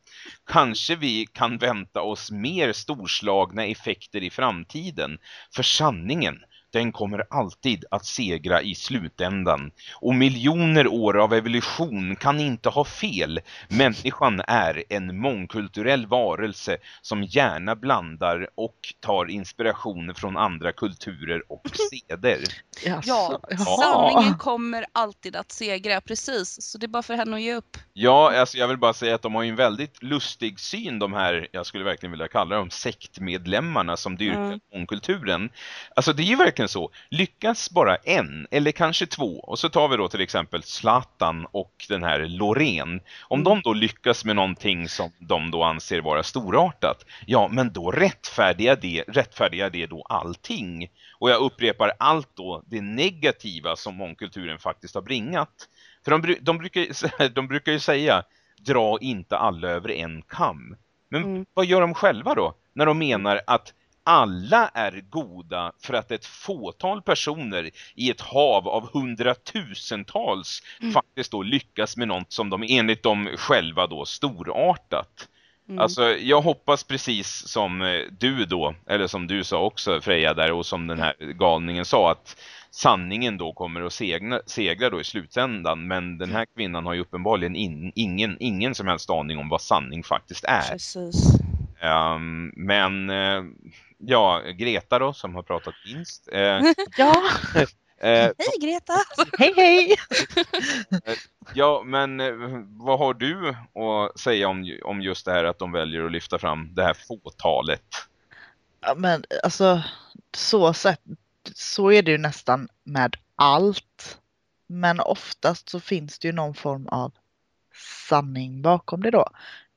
Kanske vi kan vänta oss mer storslagna effekter i framtiden, för sanningen den kommer alltid att segra i slutändan. Och miljoner år av evolution kan inte ha fel. Människan är en mångkulturell varelse som gärna blandar och tar inspiration från andra kulturer och seder. Ja, Jaså, jaha. sanningen kommer alltid att segra, precis. Så det är bara för henne att ge upp. Ja, alltså jag vill bara säga att de har ju en väldigt lustig syn de här, jag skulle verkligen vilja kalla dem sektmedlemmarna som dyrkar Mm. mångkulturen. Alltså det är ju verkligen så, lyckas bara en eller kanske två och så tar vi då till exempel Zlatan och den här Loreen. Om Mm. de då lyckas med någonting som de då anser vara storartat, ja men då rättfärdigar det, rättfärdigar det då allting. Och jag upprepar allt då det negativa som mångkulturen faktiskt har bringat. För de, de, brukar, <laughs> de brukar ju säga, dra inte alla över en kam. Men Mm. vad gör de själva då? När de menar att alla är goda för att ett fåtal personer i ett hav av hundratusentals Mm. faktiskt då lyckas med något som de enligt dem själva då storartat. Mm. Alltså jag hoppas precis som eh, du då, eller som du sa också Freja där och som den här galningen sa att sanningen då kommer att segna, segra då i slutändan men den här kvinnan har ju uppenbarligen in, ingen, ingen som helst aning om vad sanning faktiskt är. Precis. Ehm, men eh, ja, Greta då som har pratat minst. Eh, <laughs> Ja, <laughs> eh, Hej Greta! <laughs> hej hej! ja, men eh, vad har du att säga om, om just det här att de väljer att lyfta fram det här fåtalet? Ja, men alltså så sett, så är det ju nästan med allt. Men oftast så finns det ju någon form av sanning bakom det då.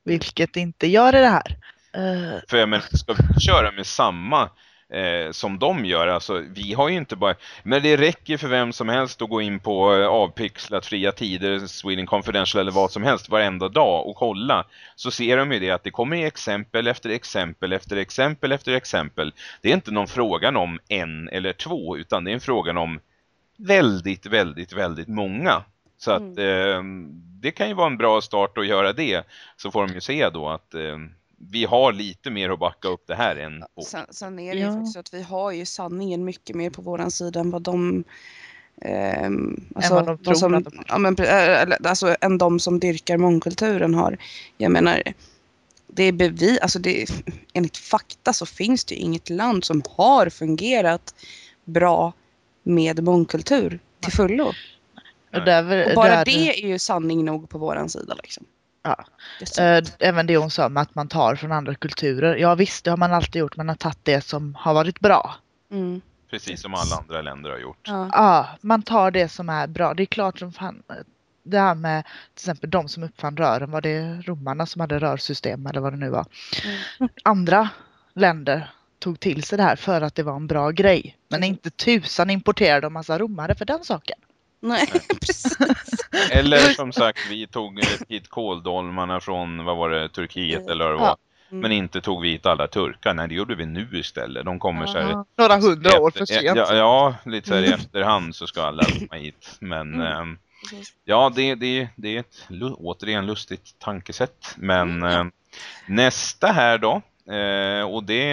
Vilket inte gör i det här. Eh, För jag menar, ska vi köra med samma eh, som de gör, alltså vi har ju inte bara, men det räcker för vem som helst att gå in på eh, avpixlat fria tider, Sweden Confidential eller vad som helst varenda dag och kolla, så ser de ju det att det kommer exempel efter exempel efter exempel efter exempel. Det är inte någon frågan om en eller två, utan det är en frågan om väldigt, väldigt, väldigt många. Så att eh, det kan ju vara en bra start att göra det. Så får de ju se då att eh, vi har lite mer att backa upp det här än på. Sen, sen är det ju Ja. faktiskt så att vi har ju sanningen mycket mer på våran sida än vad de ehm, alltså, vad de som, de ja, men, alltså, än de som dyrkar mångkulturen har. Jag menar, det är bevis, alltså det, enligt fakta så finns det ju inget land som har fungerat bra med mångkultur till fullo. och där, Och bara där, det är ju sanning nog på våran sida liksom. Ja. Eh, även det hon sa med att man tar från andra kulturer. Ja visst, det har man alltid gjort. Man har tagit det som har varit bra. Mm. Precis som alla andra länder har gjort. Ja. Ja, man tar det som är bra. Det är klart som fan. Det här med till exempel de som uppfann rören, var det romarna som hade rörsystem eller vad det nu var. Mm. <laughs> Andra länder tog till sig det här för att det var en bra grej. Men inte tusan importerade de massa romare för den saken. Nej, <laughs> precis. Eller som sagt, vi tog eh, hit kåldolmarna från, vad var det, Turkiet eller vad det var. Ja. Mm. Men inte tog vi hit alla turkar. Nej, det gjorde vi nu istället. De kommer så här... Några hundra år för efter- sent. Ja, ja, lite så här i Mm. efterhand så ska alla komma hit. Men Mm. Precis. ja, det, det, det är ett återigen lustigt tankesätt. Men Mm, ehm, nästa här då, eh, och det,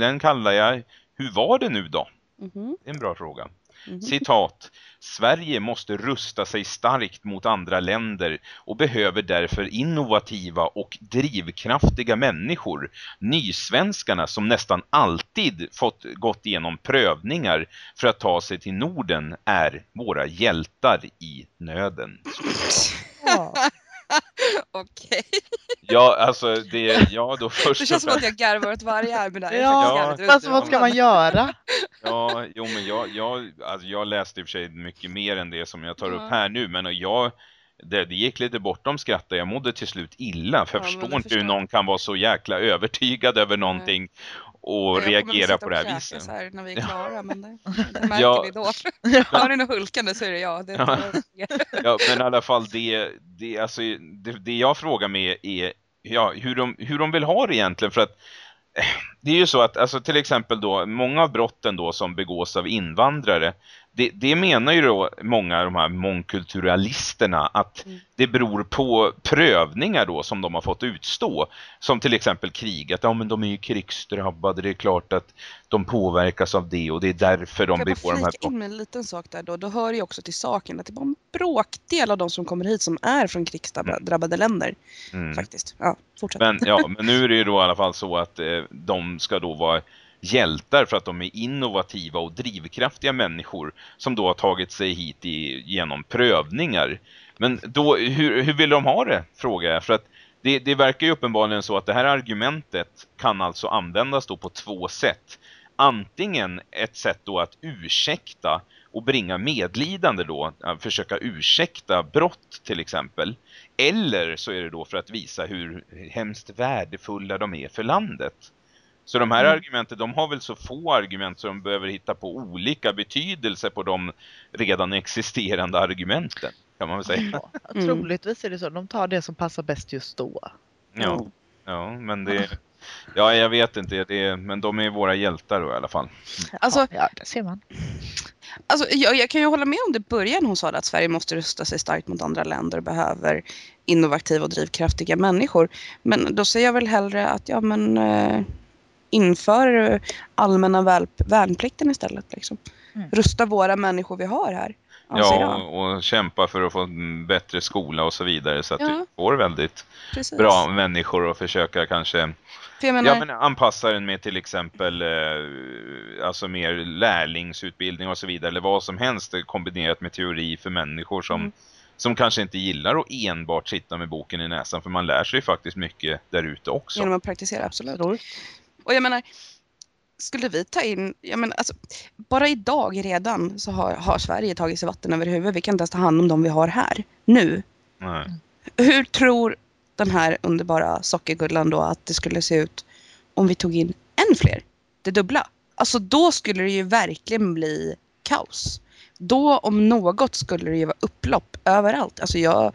den kallar jag Hur var det nu då? Mhm, Det är en bra fråga. mhm. Citat. Sverige måste rusta sig starkt mot andra länder och behöver därför innovativa och drivkraftiga människor. Nysvenskarna som nästan alltid fått gått igenom prövningar för att ta sig till Norden är våra hjältar i nöden. Ja. Okej. Ja, alltså det, ja då först Det känns som att jag garvar åt varje arm där. Ja, Ja, Fast vad ska man göra? Ja, jo men jag, jag, alltså jag läste i och för sig mycket mer än det som jag tar Ja. upp här nu, men jag, det, det gick lite bortom skratta. Jag mådde till slut illa, för jag Ja, förstår det inte förstår hur jag. någon kan vara så jäkla övertygad över någonting och reagera på det här viset. Så här när vi är klara, men det, <laughs> det märker Ja. vi då. <laughs> Har ni något hulkande så är det jag. Det, Ja. <laughs> Ja, men i alla fall det, det, alltså, det, det jag frågar mig är ja, hur, de, hur de vill ha det egentligen för att eh, det är ju så att alltså, till exempel då många av brotten då som begås av invandrare det, det menar ju då många av de här mångkulturalisterna att Mm. det beror på prövningar då som de har fått utstå som till exempel krig att ja men de är ju krigsdrabbade det är klart att de påverkas av det och det är därför de jag begår de här flika in med en liten sak där då? Då hör ju också till saken att det är bara en bråkdel av de som kommer hit som är från krigsdrabbade länder. Mm. Faktiskt. Ja, fortsätt. Men, ja, men nu är det ju då i alla fall så att eh, de ska då vara hjältar för att de är innovativa och drivkraftiga människor som då har tagit sig hit i, genom prövningar. Men då, hur, hur vill de ha det, frågar jag. För att det, det verkar ju uppenbarligen så att det här argumentet kan alltså användas då på två sätt. Antingen ett sätt då att ursäkta och bringa medlidande då, att försöka ursäkta brott till exempel. Eller så är det då för att visa hur hemskt värdefulla de är för landet. Så de här Mm. argumenten, de har väl så få argument så de behöver hitta på olika betydelser på de redan existerande argumenten, kan man väl säga. <laughs> Mm. Troligtvis är det så. De tar det som passar bäst just då. Ja, ja men det, Ja, jag vet inte, det är, men de är våra hjältar då i alla fall. Alltså, Ja, det ser man. Alltså, jag, jag kan ju hålla med om det i början hon sa att Sverige måste rusta sig starkt mot andra länder och behöver innovativa och drivkraftiga människor. Men då säger jag väl hellre att ja men eh, inför allmänna väl, värnplikten istället. Liksom. Mm. Rusta våra människor vi har här. Ja, och, och kämpa för att få en bättre skola och så vidare så att Ja. vi får väldigt Precis. bra människor och försöka kanske menar, Ja, men anpassa den med till exempel eh, alltså mer lärlingsutbildning och så vidare eller vad som helst kombinerat med teori för människor som, Mm. som kanske inte gillar att enbart sitta med boken i näsan för man lär sig faktiskt mycket där ute också. genom att praktisera, absolut. Och jag menar, skulle vi ta in, jag menar, alltså, bara idag redan så har, har Sverige tagit sig vatten över huvudet. Vi kan inte ens ta hand om de vi har här, nu. Nej. Hur tror den här underbara sockergullan då att det skulle se ut om vi tog in än fler? Det dubbla. Alltså då skulle det ju verkligen bli kaos. Då om något skulle det ju vara upplopp överallt. Alltså jag...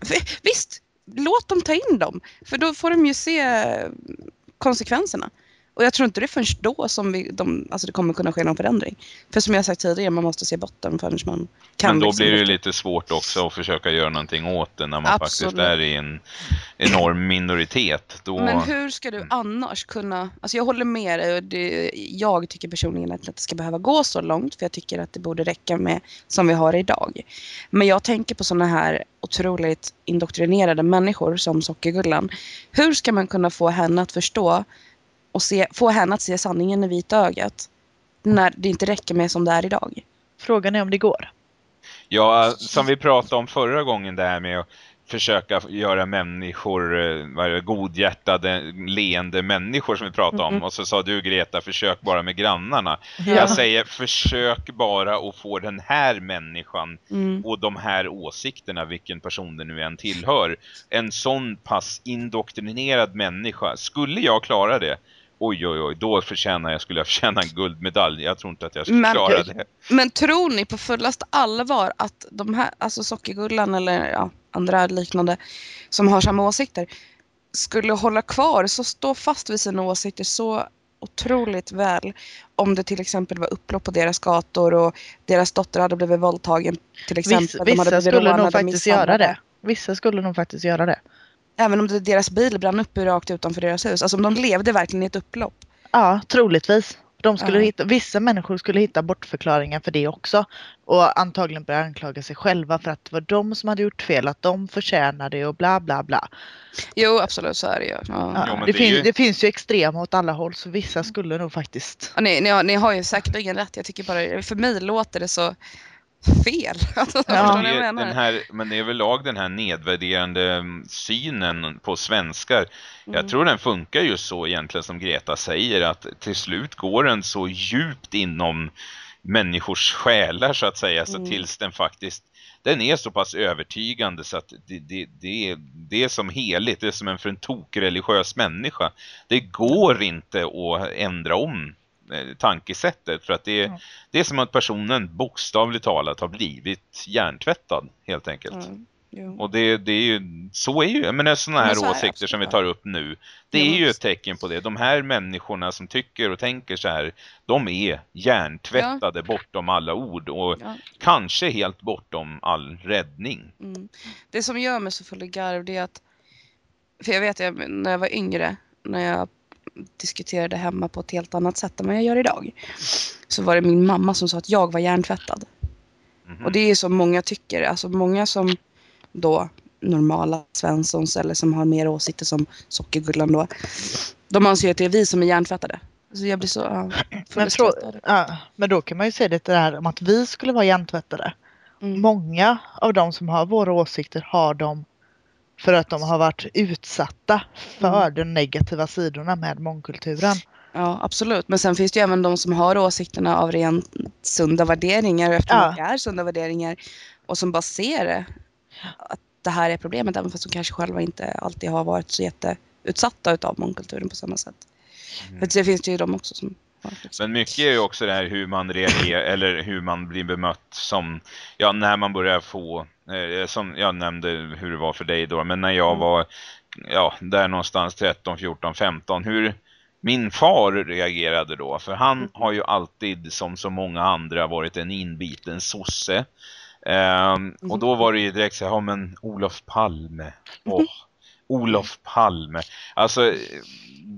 <laughs> Visst, låt dem ta in dem. För då får de ju se konsekvenserna. Och jag tror inte det är förrän då som vi, de, alltså det kommer kunna ske någon förändring. För som jag sagt tidigare, man måste se botten förrän man kan. Men då liksom blir det ju lite svårt också att försöka göra någonting åt det när man Absolut. faktiskt är i en enorm minoritet. Då... Men hur ska Mm. du annars kunna, alltså jag håller med dig och det, jag tycker personligen att det inte ska behöva gå så långt för jag tycker att det borde räcka med som vi har idag. Men jag tänker på sådana här otroligt indoktrinerade människor som Sockergullan. Hur ska man kunna få henne att förstå och se, få henne att se sanningen i vitögat när det inte räcker med som det är idag? Frågan är om det går. Ja, som vi pratade om förra gången det här med att försöka göra människor eh, det, godhjärtade, leende människor som vi pratade om. Mhm. Och så sa du Greta, försök bara med grannarna. Ja. Jag säger, försök bara att få den här människan Mm. och de här åsikterna, vilken person det nu än tillhör. En sån pass indoktrinerad människa, skulle jag klara det? Oj, oj, oj, då förtjänar jag, skulle jag förtjäna en guldmedalj. Jag tror inte att jag skulle Men- klara det. Men tror ni på fullaste allvar att de här, alltså Sockergullan eller ja, andra liknande som har samma åsikter skulle hålla kvar, så stå fast vid sina åsikter så otroligt väl om det till exempel var upplopp på deras gator och deras dotter hade blivit våldtagen till exempel. Vissa, de hade vissa skulle nog faktiskt göra det. Vissa skulle nog faktiskt göra det. Även om det, deras bil brann upp rakt utanför deras hus. Alltså om de levde verkligen i ett upplopp. Ja, troligtvis. De skulle Ja. hitta, vissa människor skulle hitta bortförklaringar för det också. Och antagligen börja anklaga sig själva för att det var de som hade gjort fel, att de förtjänade och bla bla bla. Jo absolut så är det ju. Ja. Ja, det, det finns, ju- det finns ju extrema åt alla håll så vissa skulle nog faktiskt. Ja, ni, ni, har, ni har ju säkerligen rätt. Jag tycker bara, för mig låter det så fel. <laughs> Alltså, Ja. Det är jag den här, men överlag den här nedvärderande mm, synen på svenskar. Jag Mm. tror den funkar just så egentligen som Greta säger att till slut går den så djupt inom människors själar så att säga så Mm. tills den faktiskt den är så pass övertygande så att det, det, det, är, det är som heligt, det är som en för en tokreligiös människa. Det går inte att ändra om tankesättet för att det, Mm. det är som att personen bokstavligt talat har blivit hjärntvättad helt enkelt. Mm. Och det, det är ju, så är ju, menar sådana Men här så åsikter som vi tar upp nu. Det är ju ett tecken på det. De här människorna som tycker och tänker så här, de är hjärntvättade bortom alla ord och Ja. kanske helt bortom all räddning. Mm. Det som gör mig så full i garv det är att, för jag vet jag, när jag var yngre, när jag diskuterade hemma på ett helt annat sätt än vad jag gör idag, så var det min mamma som sa att jag var hjärntvättad. Mhm. Och det är så många tycker, alltså många som då normala svenssons eller som har mer åsikter som Sockergullan då, de anser att det är vi som är hjärntvättade. Så jag blir så ja, Men, skrattad. ja, men då kan man ju säga det där om att vi skulle vara hjärntvättade. Mm. Många av de som har våra åsikter har dem för att de har varit utsatta för Mm. de negativa sidorna med mångkulturen. Ja, absolut. Men sen finns det ju även de som har åsikterna av rent sunda värderingar och eftersom Ja. det är sunda värderingar och som bara ser det, att det här är problemet även fast de kanske själva inte alltid har varit så jätteutsatta utav mångkulturen på samma sätt. Mm. För det finns det ju de också som. Men mycket är ju också det här hur man reagerar eller hur man blir bemött som, ja när man börjar få, eh, som jag nämnde hur det var för dig då, men när jag Mm. var ja, där någonstans 13, 14, 15. Hur min far reagerade då. För han Mm. har ju alltid, som så många andra, varit en inbiten sosse. Ehm, och då var det ju direkt så här, ja men Olof Palme. Åh, Olof Palme. Alltså,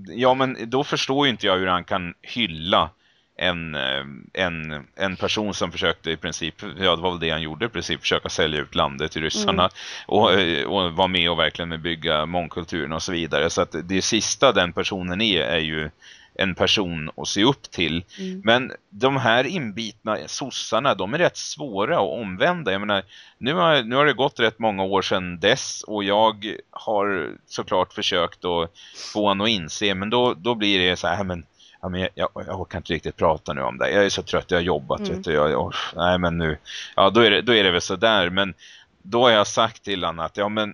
ja men då förstår ju inte jag hur han kan hylla en, eh, en, en person som försökte i princip, ja det var väl det han gjorde i princip, försöka sälja ut landet till ryssarna och, eh, och vara med och verkligen bygga mångkulturen och så vidare. Så att det sista den personen är, är ju en person att se upp till. Mm. Men de här inbitna sossarna, de är rätt svåra att omvända. Jag menar, nu har, nu har det gått rätt många år sedan dess och jag har såklart försökt att få honom att inse, men då, då blir det så här, men, ja, men jag, jag, jag orkar inte riktigt prata nu om det. Jag är så trött, jag har jobbat, Mm. vet du. Jag, jag, nej men nu, ja då är det, då är det väl så där. Men då har jag sagt till honom att, ja men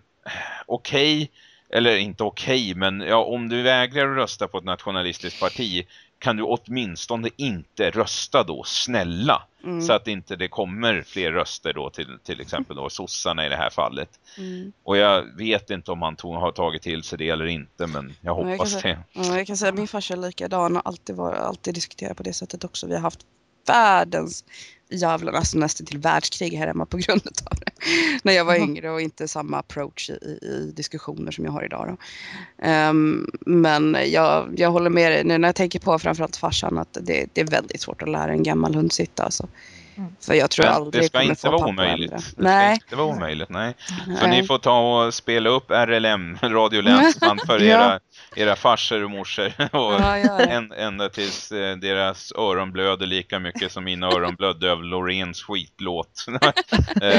okej, eller inte okej, men ja, om du vägrar att rösta på ett nationalistiskt parti kan du åtminstone inte rösta då, snälla. Mm. Så att inte det kommer fler röster då till, till exempel då sossarna i det här fallet. Mm. Och jag vet inte om han tog, har tagit till sig det eller inte, men jag jag hoppas kan det. Ja, jag kan säga att min farsa är likadan och alltid, var, alltid diskuterat på det sättet också. Vi har haft världens jävla alltså nästan till världskrig här hemma på grund av det. När jag var Mhm. yngre och inte samma approach i, i, diskussioner som jag har idag. Ehm, men jag, jag håller med dig nu när jag tänker på framförallt farsan att det, det är väldigt svårt att lära en gammal hund sitta. Alltså. För jag tror aldrig det ska inte vara omöjligt. äldre. Det ska Nej. inte vara omöjligt, nej. Så nej. ni får ta och spela upp RLM, Radio Länsband, <laughs> för Ja. era, era farsor och morsor. <laughs> Och Ja, det. än, ända tills eh, deras öron blöder lika mycket som mina öron blödde av Loreens skitlåt. <laughs> eh,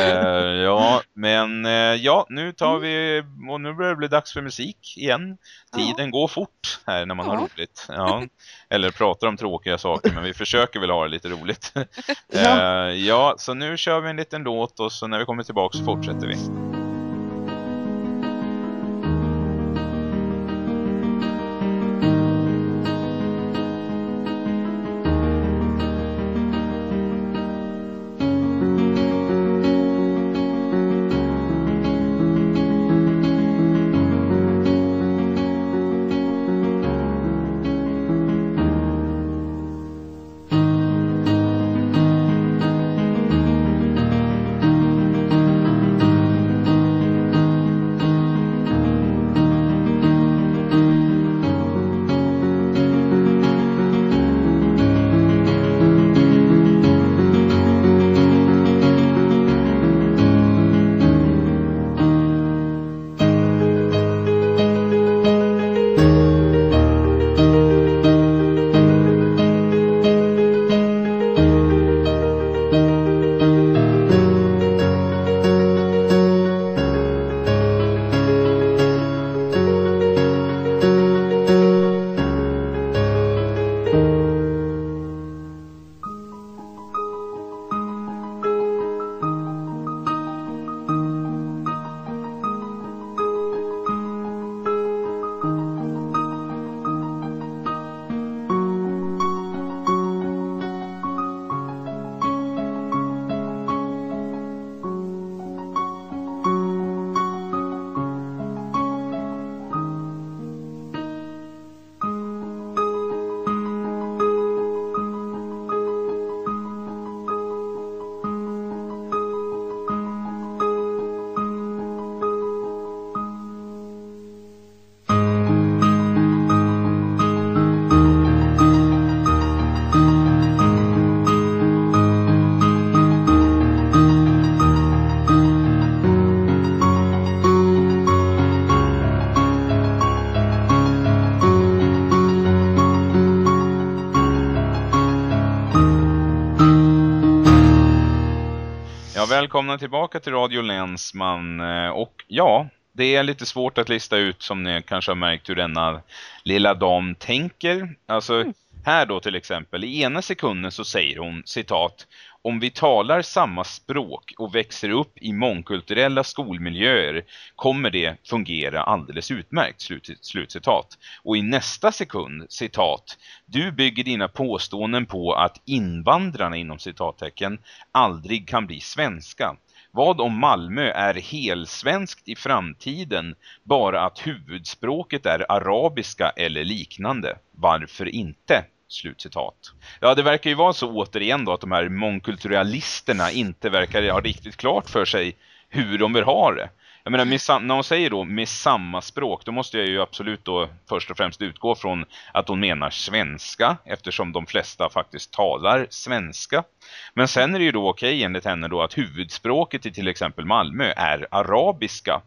ja, men eh, ja, nu tar vi, och nu börjar det bli dags för musik igen. Tiden går fort här när man har Ja. roligt. Ja. Eller pratar om tråkiga saker, men vi <laughs> försöker väl ha det lite roligt. <laughs> Ja. Eh, ja, så nu kör vi en liten låt och så när vi kommer tillbaka så fortsätter vi. Välkomna tillbaka till Radio Länsman. Eh, Och ja, det är lite svårt att lista ut som ni kanske har märkt hur denna lilla dam tänker. Alltså här då till exempel, i ena sekunden så säger hon citat om vi talar samma språk och växer upp i mångkulturella skolmiljöer kommer det fungera alldeles utmärkt, slut, slutcitat. Och i nästa sekund, citat, du bygger dina påståenden på att invandrarna inom citattecken aldrig kan bli svenska. Vad om Malmö är helsvenskt i framtiden bara att huvudspråket är arabiska eller liknande? Varför inte? Slutcitat. Ja, det verkar ju vara så återigen då att de här mångkulturalisterna inte verkar ha riktigt klart för sig hur de vill ha det. Jag menar, med, när hon säger då med samma språk, då måste jag ju absolut då först och främst utgå från att hon menar svenska, eftersom de flesta faktiskt talar svenska. Men sen är det ju då okej enligt henne då att huvudspråket i till exempel Malmö är arabiska.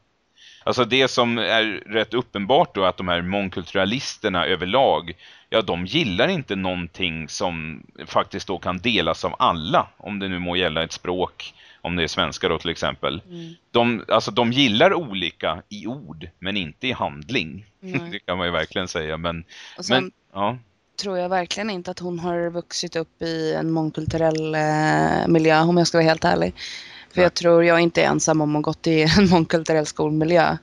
Alltså det som är rätt uppenbart då att de här mångkulturalisterna överlag, ja de gillar inte någonting som faktiskt då kan delas av alla, om det nu må gälla ett språk om det är svenska då till exempel. Mm. De, alltså, de gillar olika i ord, men inte i handling. Mm. <laughs> det kan man ju verkligen säga. Men, men ja. tror jag verkligen inte att hon har vuxit upp i en mångkulturell eh, miljö, om jag ska vara helt ärlig. För jag tror jag inte är ensam om att gått i en <laughs> mångkulturell skolmiljö.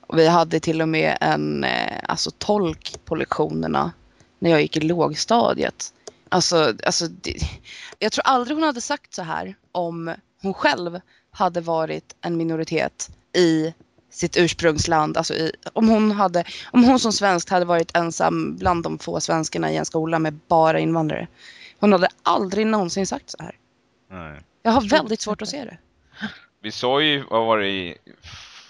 Och vi hade till och med en eh, alltså, tolk på lektionerna när jag gick i lågstadiet. Alltså, alltså jag tror aldrig hon hade sagt så här om hon själv hade varit en minoritet i sitt ursprungsland. Alltså i, om, hon hade, om hon som svensk hade varit ensam bland de få svenskarna i en skola med bara invandrare. Hon hade aldrig någonsin sagt så här. Nej. Jag har väldigt svårt att se det. Vi sa ju, vad var det i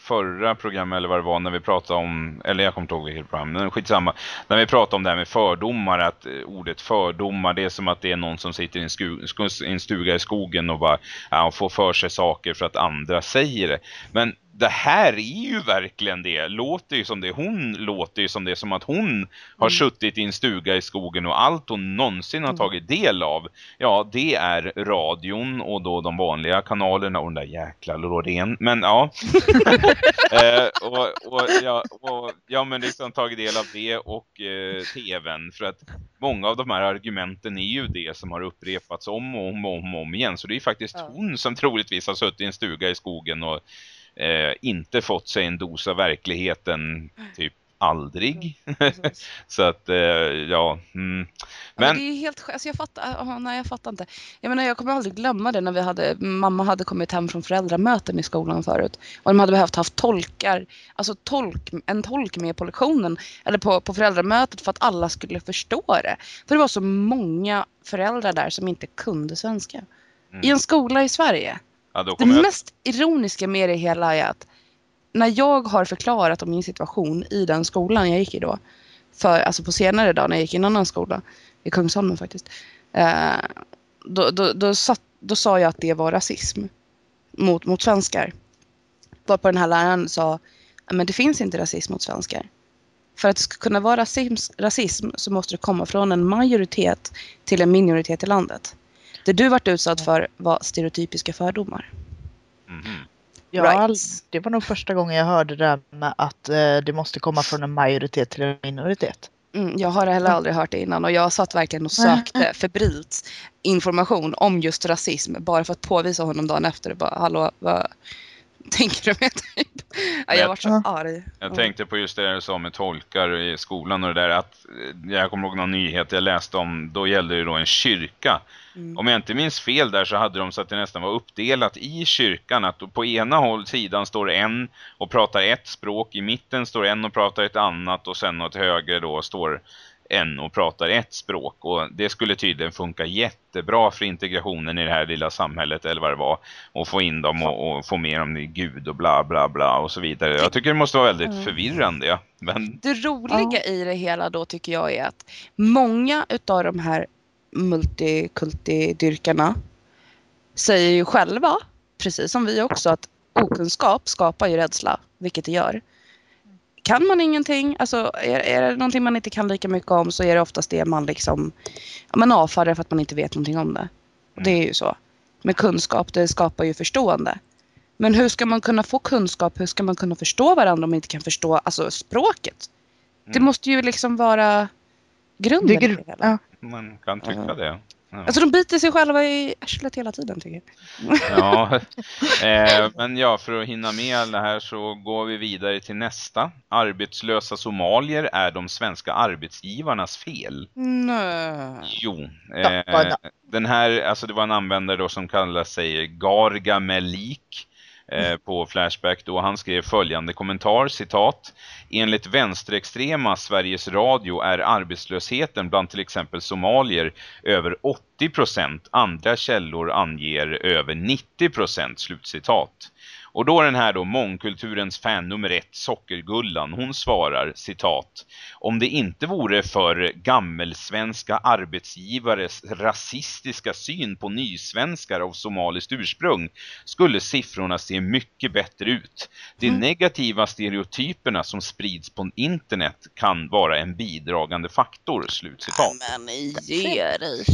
förra programmet eller vad det var när vi pratade om, eller jag kommer inte ihåg vilket program, men skitsamma. När vi pratade om det här med fördomar, att eh, ordet fördomar, det är som att det är någon som sitter i en, sku, en stuga i skogen och bara ja, får för sig saker för att andra säger det. Men det här är ju verkligen det. Låter ju som det. Hon låter ju som det. Som att hon har mm. suttit i en stuga i skogen och allt hon någonsin har mm. tagit del av. Ja, det är radion och då de vanliga kanalerna och den där jäkla Loreen. Men ja. <laughs> eh, och, och, ja, och, ja, men liksom tagit del av det och eh, tvn. För att många av de här argumenten är ju det som har upprepats om och om och om, och om igen. Så det är faktiskt ja. hon som troligtvis har suttit i en stuga i skogen och eh, inte fått sig en dos av verkligheten typ aldrig. Mm, <laughs> så att, eh, ja. Mm. Men... Ja, det är helt alltså jag fattar, oh, nej jag fattar inte. Jag menar jag kommer aldrig glömma det när vi hade, mamma hade kommit hem från föräldramöten i skolan förut. Och de hade behövt haft tolkar, alltså tolk, en tolk med på lektionen. Eller på, på föräldramötet för att alla skulle förstå det. För det var så många föräldrar där som inte kunde svenska. Mm. I en skola i Sverige. Ja, det mest ironiska med det hela är att när jag har förklarat om min situation i den skolan jag gick i då, för, alltså på senare dag när jag gick i en annan skola, i Kungsholmen faktiskt, eh, då, då, då, satt, då sa jag att det var rasism mot, mot svenskar. Varpå den här läraren sa, men det finns inte rasism mot svenskar. För att det ska kunna vara rasism, rasism så måste det komma från en majoritet till en minoritet i landet. Det du varit utsatt för var stereotypiska fördomar. Mm -hmm. Ja, right. det var nog första gången jag hörde det med att eh, det måste komma från en majoritet till en minoritet. Mm, jag har heller aldrig hört det innan och jag satt verkligen och sökte febrilt information om just rasism bara för att påvisa honom dagen efter bara hallå vad <laughs> tänker du med typ? Ja, jag var så arg. Jag tänkte på just det du sa med tolkar i skolan och det där att eh, jag kommer ihåg någon nyhet jag läste om, då gällde det då en kyrka Mm. Om jag inte minns fel där så hade de så att det nästan var uppdelat i kyrkan. Att på ena håll, sidan står en och pratar ett språk. I mitten står en och pratar ett annat. Och sen åt höger då står en och pratar ett språk. Och det skulle tydligen funka jättebra för integrationen i det här lilla samhället eller vad det var. Och få in dem och, och få med dem i Gud och bla bla bla och så vidare. Jag tycker det måste vara väldigt mm. förvirrande. Ja. Men... Det roliga ja. i det hela då tycker jag är att många utav de här multikultidyrkarna säger ju själva, precis som vi också, att okunskap skapar ju rädsla, vilket det gör. Kan man ingenting, alltså är, är det någonting man inte kan lika mycket om så är det oftast det man liksom ja, man avfärdar för att man inte vet någonting om det. Och det är ju så. Men kunskap, det skapar ju förstående. Men hur ska man kunna få kunskap? Hur ska man kunna förstå varandra om man inte kan förstå alltså, språket? Mm. Det måste ju liksom vara grunden. Det gr ja man kan tycka det. Ja. Alltså de biter sig själva i arslet hela tiden tycker jag. Ja, <laughs> eh, men ja, för att hinna med alla här så går vi vidare till nästa. Arbetslösa somalier är de svenska arbetsgivarnas fel. Nej. Jo, Ja, eh, den här, alltså det var en användare då som kallar sig Gargamelik eh, på Flashback då. Han skrev följande kommentar, citat. Enligt vänsterextrema Sveriges Radio är arbetslösheten bland till exempel somalier över 80%. Andra källor anger över 90%, slutcitat. Och då den här då mångkulturens fan nummer ett, Sockergullan, hon svarar, citat. Om det inte vore för gammelsvenska arbetsgivares rasistiska syn på nysvenskar av somaliskt ursprung skulle siffrorna se mycket bättre ut. De Mm. negativa stereotyperna som sprids på internet kan vara en bidragande faktor, slutcitat. Men ge dig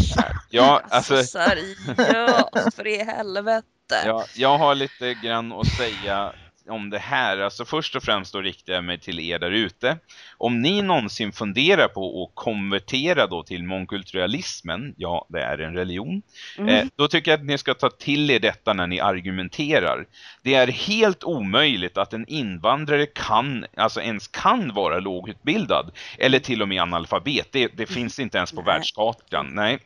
Ja, alltså, seriöst för i helvete. Ja, jag har lite grann att säga om det här. Alltså först och främst då riktar jag mig till er där ute. Om ni någonsin funderar på att konvertera då till mångkulturalismen, ja det är en religion, Mm. eh, då tycker jag att ni ska ta till er detta när ni argumenterar. Det är helt omöjligt att en invandrare kan, alltså ens kan vara lågutbildad eller till och med analfabet. Det, det finns inte ens på Nej. världskartan. Nej.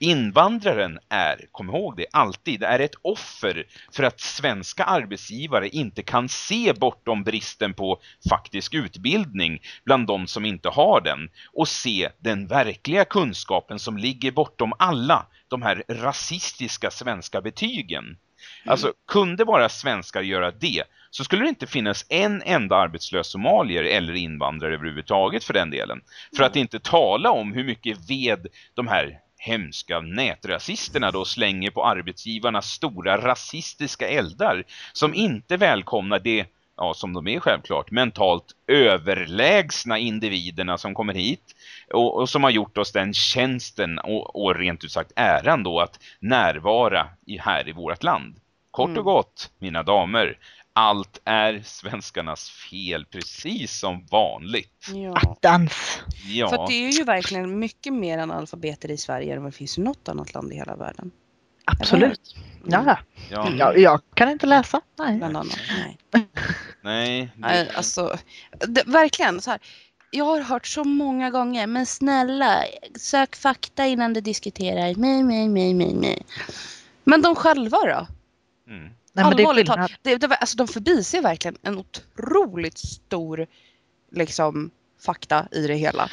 Invandraren är, kom ihåg det, alltid är ett offer för att svenska arbetsgivare inte kan se bortom bristen på faktisk utbildning bland de som inte har den och se den verkliga kunskapen som ligger bortom alla de här rasistiska svenska betygen. Alltså, kunde bara svenskar göra det så skulle det inte finnas en enda arbetslös somalier eller invandrare överhuvudtaget för den delen. För att inte tala om hur mycket ved de här hemska nätrasisterna då slänger på arbetsgivarnas stora rasistiska eldar som inte välkomnar det, ja som de är självklart, mentalt överlägsna individerna som kommer hit och, och som har gjort oss den tjänsten och, och rent ut sagt äran då att närvara i, här i vårt land. Kort Mm. och gott, mina damer, allt är svenskarnas fel, precis som vanligt. Ja. Attans! Ja, För att det är ju verkligen mycket mer analfabeter i Sverige än vad det finns i något annat land i hela världen. Absolut. Ja, ja, jag, jag kan inte läsa. Nej. Bland annat. Nej. <laughs> nej. det- Nej, alltså, det, verkligen så här. Jag har hört så många gånger, men snälla, sök fakta innan du diskuterar. Nej, nej, nej, nej, nej. Men de själva då? Mm. Nej, men det är Allvarligt skillnad. talat, det, det, alltså, de förbiser verkligen en otroligt stor liksom, fakta i det hela.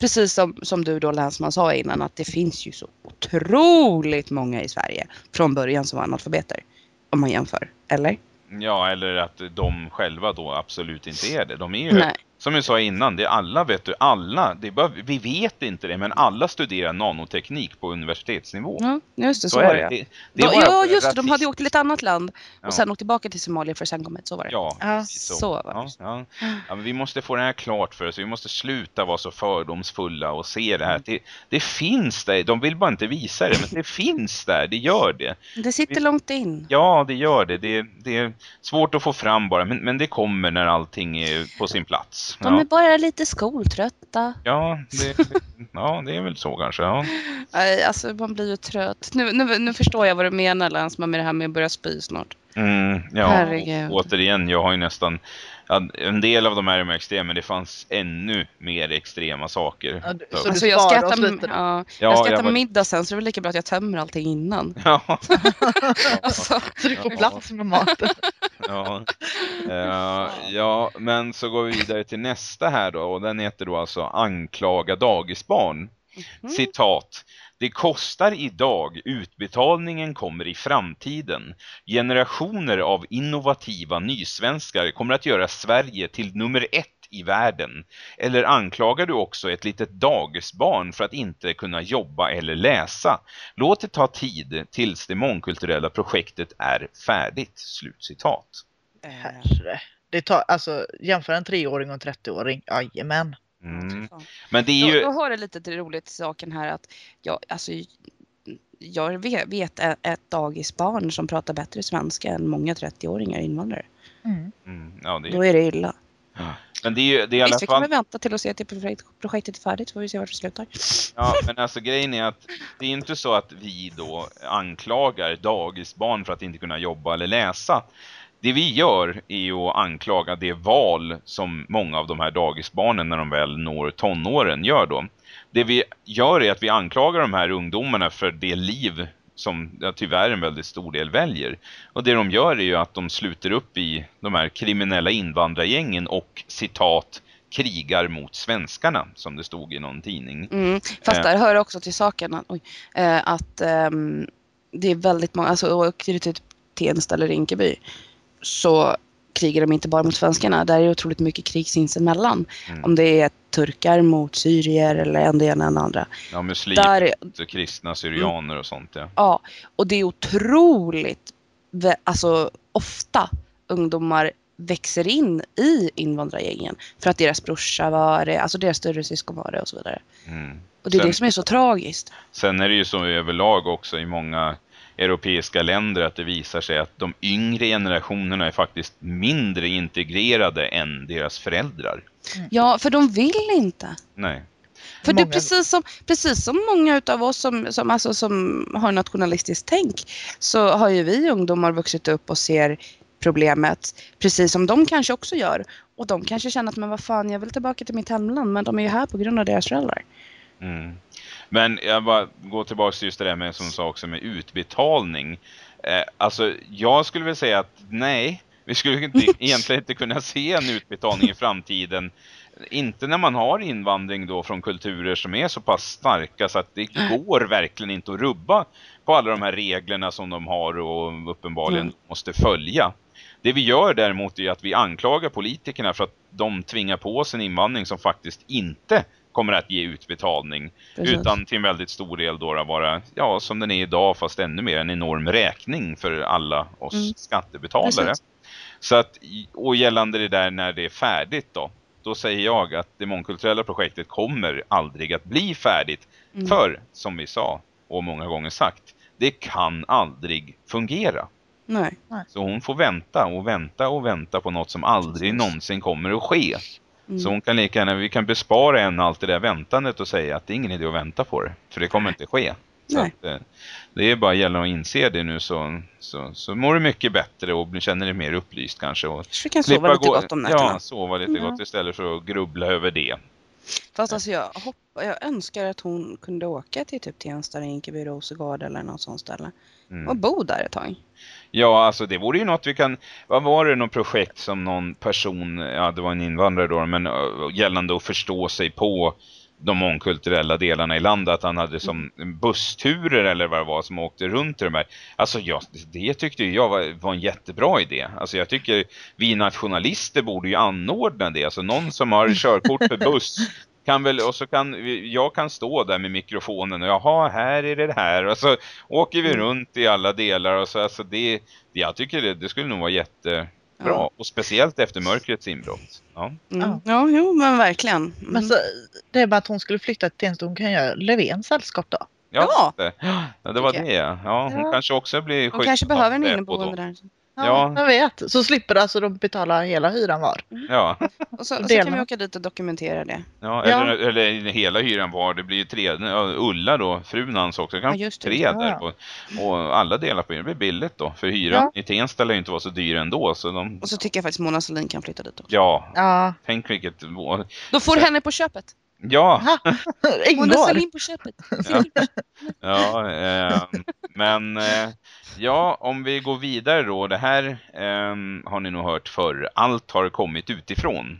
Precis som, som du då Länsman sa innan att det finns ju så otroligt många i Sverige från början som var analfabeter. Om man jämför, eller? Ja, eller att de själva då absolut inte är det. De är ju, Nej som jag sa innan, det är alla vet du, alla, det är bara, vi vet inte det, men alla studerar nanoteknik på universitetsnivå. Ja, just det, så, Så var det. det. det, bara ja, just det. De hade åkt till ett annat land Ja. och sen åkt tillbaka till Somalia för att sen komma hit. Så var det. Ja, Ja, precis så. så var det. ja, ja. ja, men vi måste få det här klart för oss. Vi måste sluta vara så fördomsfulla och se det här. Det, det finns där. De vill bara inte visa det, men det finns där. Det gör det. Det sitter Vi- långt in. Ja, det gör det. Det, det är svårt att få fram bara, men, men det kommer när allting är på sin plats. De Ja, är bara lite skoltrötta. ja, det, ja det är väl så kanske. Ja. Nej, Alltså man blir ju trött. Nu, nu, nu förstår jag vad du menar Länsman med det här med att börja spy snart. Mm, ja, Herregud. återigen, jag har ju nästan en del av de här är extrema, men det fanns ännu mer extrema saker. Ja, du- Så- så Alltså jag ska äta, ja, Ja, jag ska jag äta var- middag sen så det är väl lika bra att jag tömmer allting innan. Ja. <laughs> Alltså, Så du får plats med maten. Ja. <laughs> Eh, ja, men så går vi vidare till nästa här då och den heter då alltså Anklaga dagisbarn. mm. Citat. Det kostar idag, utbetalningen kommer i framtiden. Generationer av innovativa nysvenskar kommer att göra Sverige till nummer ett i världen. Eller anklagar du också ett litet dagisbarn för att inte kunna jobba eller läsa? Låt det ta tid tills det mångkulturella projektet är färdigt. Slutcitat. Herre. Det tar, alltså jämför en treåring och en 30-åring. Jajamän. Mm. Men det är ju... jag har det lite till roligt saken här att jag, alltså, jag vet, ett, dagisbarn som pratar bättre svenska än många 30-åringar invandrare. Mm. Mm, ja, det Då är... är det illa. Men det är ju det är i alla Visst, vi kan fall... väl vänta till att se till projekt, projektet är färdigt så får vi se vart det slutar. Ja, <laughs> men alltså grejen är att det är inte så att vi då anklagar dagisbarn för att inte kunna jobba eller läsa. Det vi gör är att anklaga det val som många av de här dagisbarnen när de väl når tonåren gör då. Det vi gör är att vi anklagar de här ungdomarna för det liv som ja, tyvärr en väldigt stor del väljer. Och det de gör är ju att de sluter upp i de här kriminella invandrargängen och citat krigar mot svenskarna som det stod i någon tidning. Mm. Fast Eh. där hör också till saken att, oj, eh, att ehm, det är väldigt många, alltså åker du till Tensta eller Rinkeby så krigar de inte bara mot svenskarna. Där är otroligt mycket krig sinsemellan. Mm. Om det är turkar mot syrier eller en det ena det andra. Ja, muslimer, Där är, kristna, syrianer och sånt ja. ja, och det är otroligt, alltså ofta ungdomar växer in i invandrargängen för att deras brorsa var det, alltså deras större syskon var det och så vidare. Mm. Och det är Sen- det som är så tragiskt. Sen är det ju så överlag också i många europeiska länder att det visar sig att de yngre generationerna är faktiskt mindre integrerade än deras föräldrar. Ja, för de vill inte. Nej. För det är Många- precis som, precis som många utav oss som, som, alltså, som har nationalistiskt tänk så har ju vi ungdomar vuxit upp och ser problemet precis som de kanske också gör. Och de kanske känner att men vad fan jag vill tillbaka till mitt hemland men de är ju här på grund av deras föräldrar. Mm. Men jag bara går tillbaka till just det där med som sa också med utbetalning. Eh, alltså jag skulle väl säga att nej, vi skulle inte, <laughs> egentligen inte kunna se en utbetalning i framtiden. Inte när man har invandring då från kulturer som är så pass starka så att det går verkligen inte att rubba på alla de här reglerna som de har och uppenbarligen Mm. måste följa. Det vi gör däremot är att vi anklagar politikerna för att de tvingar på oss en invandring som faktiskt inte kommer att ge utbetalning. Precis. Utan till en väldigt stor del då vara, ja som den är idag fast ännu mer en enorm räkning för alla oss Mm. skattebetalare. Precis. Så att, och gällande det där när det är färdigt då, då säger jag att det mångkulturella projektet kommer aldrig att bli färdigt. Mm. För, som vi sa och många gånger sagt, det kan aldrig fungera. Nej. Så hon får vänta och vänta och vänta på något som aldrig någonsin kommer att ske. Mm. Så hon kan lika gärna, vi kan bespara henne allt det där väntandet och säga att det är ingen idé att vänta på det. För det kommer inte ske. Så att, eh, det är bara gäller att inse det nu så, så, så mår du mycket bättre och känner dig mer upplyst kanske. Och Så kan sova lite gott om nätterna. Ja, sova lite Mm. gott istället för att grubbla över det. Fast alltså jag, hoppa, jag önskar att hon kunde åka till typ Tensta, Rinkeby, Rosengård eller något sånt ställe. Mm. Och bo där ett tag. Ja, alltså det vore ju något vi kan... Vad var det något projekt som någon person, ja det var en invandrare då, men uh, gällande att förstå sig på de mångkulturella delarna i landet, att han hade som bussturer eller vad det var som åkte runt i de här. Alltså ja, det tyckte jag var, var en jättebra idé. Alltså jag tycker vi nationalister borde ju anordna det. Alltså någon som har körkort för buss kan väl, och så kan jag kan stå där med mikrofonen och jaha, här är det här och så åker vi Mm. runt i alla delar och så alltså det, jag tycker det, det skulle nog vara jättebra Ja. och speciellt efter mörkrets inbrott. Ja. Mm. Ja. Ja, jo men verkligen. Mm. Men så, det är bara att hon skulle flytta till Tensta. Hon kan göra Löfvens sällskap då. Ja. det, ja, det var det. Ja, Ja, hon Ja. kanske också blir De kanske behöver en inneboende där. Ja. Jag vet. Så slipper alltså de betala hela hyran var. då. Ja, Och så, och så kan vi åka dit och dokumentera det. ja, Ja. Eller, eller hela hyran var, det blir ju tre, ja, Ulla då, frun hans också, kan Ja, just det. tre Ja, där ja. på, och alla delar på det blir billigt då, för hyran i Tensta lär ju inte vara så dyr ändå, så de, Och så tycker jag faktiskt Mona Sahlin kan flytta dit också. ja, Ja. tänk vilket, Då får henne på köpet. Ja, Mona <laughs> Ingår. Sahlin på köpet. <laughs> Ja, ehm, men eh, ja, om vi går vidare då. Det här ehm, har ni nog hört förr. Allt har kommit utifrån.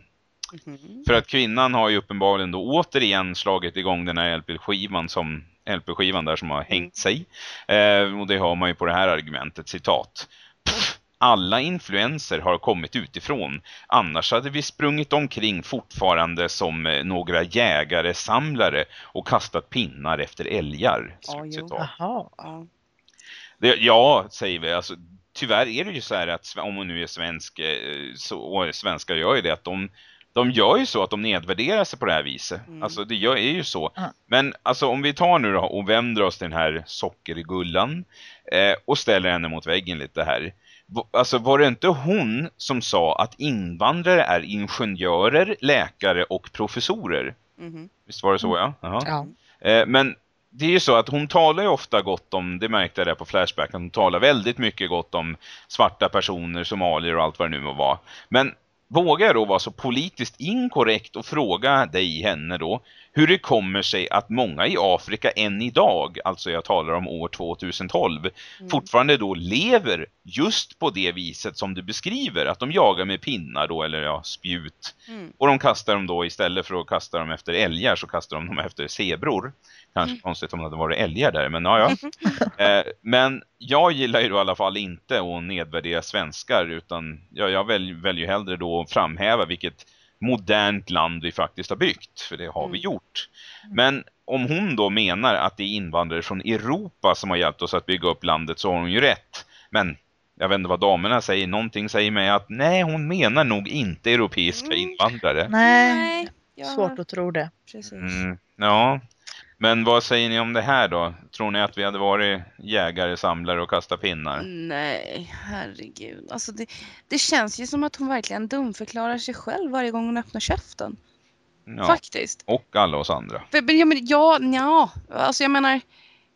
Mhm. För att kvinnan har ju uppenbarligen då återigen slagit igång den här LP-skivan som LP-skivan där som har hängt sig. Eh, och det har man ju på det här argumentet, citat. "Pff, Alla influenser har kommit utifrån. Annars hade vi sprungit omkring fortfarande som eh, några jägare, samlare och kastat pinnar efter älgar. Ja. Det, ja, säger vi. Alltså, tyvärr är det ju så här att om hon nu är svensk, eh, så, och svenskar gör ju det, att de, de gör ju så att de nedvärderar sig på det här viset. Mm. Alltså det gör, är ju så. Ja. Men alltså om vi tar nu då och vänder oss till den här sockergullan eh, och ställer henne mot väggen lite här. Alltså var det inte hon som sa att invandrare är ingenjörer, läkare och professorer? Mhm. Visst var det så ja? Jaha. Ja. Eh, men det är ju så att hon talar ju ofta gott om, det märkte jag där på Flashback, att hon talar väldigt mycket gott om svarta personer, somalier och allt vad det nu må vara. Men vågar jag då vara så politiskt inkorrekt och fråga dig, henne då, hur det kommer sig att många i Afrika än idag, alltså jag talar om år 2012, Mm. fortfarande då lever just på det viset som du beskriver, att de jagar med pinnar då, eller ja, spjut. Mm. Och de kastar dem då istället för att kasta dem efter älgar så kastar de dem efter zebror. Kanske Mm. konstigt om det hade varit älgar där, men ja, ja. <laughs> eh, men jag gillar ju då i alla fall inte att nedvärdera svenskar utan ja, jag välj, väljer ju hellre då att framhäva vilket modernt land vi faktiskt har byggt, för det har vi Mm. gjort. Men om hon då menar att det är invandrare från Europa som har hjälpt oss att bygga upp landet så har hon ju rätt. Men jag vet inte vad damerna säger, någonting säger mig att nej, hon menar nog inte europeiska Mm. invandrare. Nej, jag- svårt att tro det. Precis. Mm, ja, men vad säger ni om det här då? Tror ni att vi hade varit jägare, samlare och kastat pinnar? Nej, herregud. Alltså det, det känns ju som att hon verkligen dumförklarar sig själv varje gång hon öppnar käften. Ja, Faktiskt. och alla oss andra. Men, ja, men, ja, ja, alltså jag menar,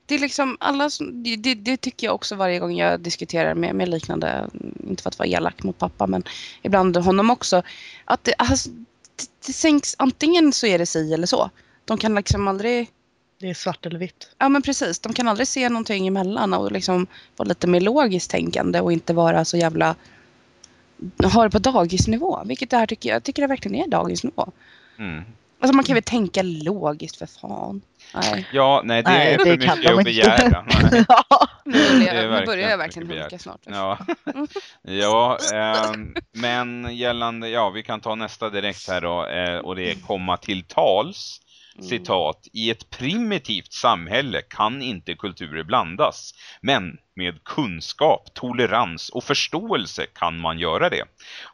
det är liksom alla som, det, det, det tycker jag också varje gång jag diskuterar med, med liknande, inte för att vara elak mot pappa, men ibland honom också, att det, alltså, det, det sänks, antingen så är det si eller så. De kan liksom aldrig, Det är svart eller vitt. ja men precis, de kan aldrig se någonting emellan och liksom vara lite mer logiskt tänkande och inte vara så jävla, ha det på dagisnivå, vilket det här tycker jag, jag tycker det verkligen är dagisnivå. Mm. Alltså man kan väl tänka logiskt för fan. Nej. Ja, nej det Nej, är det för kan mycket de att begära. Nej. <laughs> ja. Nu, Det nu verkligen börjar jag verkligen hulka snart. Ja, <laughs> ja ehm, men gällande, ja vi kan ta nästa direkt här då eh, och det är komma till tals. Mm. Citat, i ett primitivt samhälle kan inte kulturer blandas, men med kunskap, tolerans och förståelse kan man göra det.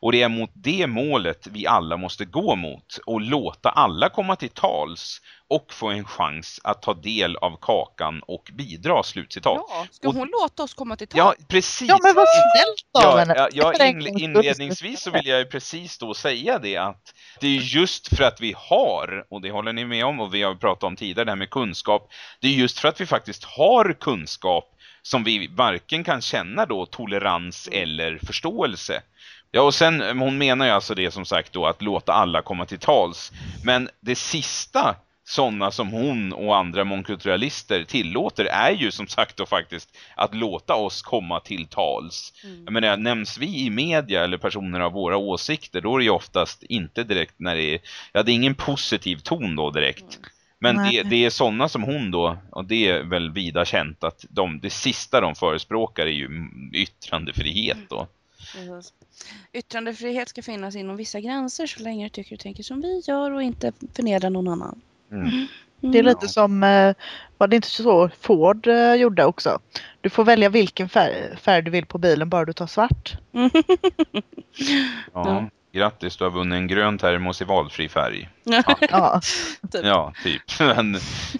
Och det är mot det målet vi alla måste gå mot och låta alla komma till tals och få en chans att ta del av kakan och bidra, slutcitat. Ja, ska Och- hon låta oss komma till Ja, tal? precis. ja men vad snällt av Ja, henne. ja, ja, in, inledningsvis så vill jag ju precis då säga det att det är just för att vi har, och det håller ni med om och vi har pratat om tidigare det här med kunskap, det är just för att vi faktiskt har kunskap som vi varken kan känna då tolerans eller förståelse. Ja, och sen, eh, hon menar ju alltså det som sagt då att låta alla komma till tals. Men det sista sådana som hon och andra mångkulturalister tillåter är ju som sagt då faktiskt att låta oss komma till tals. Mm. Jag menar, nämns vi i media eller personer av våra åsikter, då är det ju oftast inte direkt när det är, ja det är ingen positiv ton då direkt. Men det, det är sådana som hon då, och det är väl vida känt att de, det sista de förespråkar är ju yttrandefrihet då. Precis. Yttrandefrihet ska finnas inom vissa gränser så länge du tycker och tänker som vi gör och inte förnedra någon annan. Mm. Mm. Det är lite som, eh, var det inte så Ford eh, gjorde också? Du får välja vilken färg, färg du vill på bilen bara du tar svart. <laughs> Ja. Grattis, du har vunnit en grön termos i valfri färg. Ja. <laughs> Typ. Ja, typ. <laughs> Men,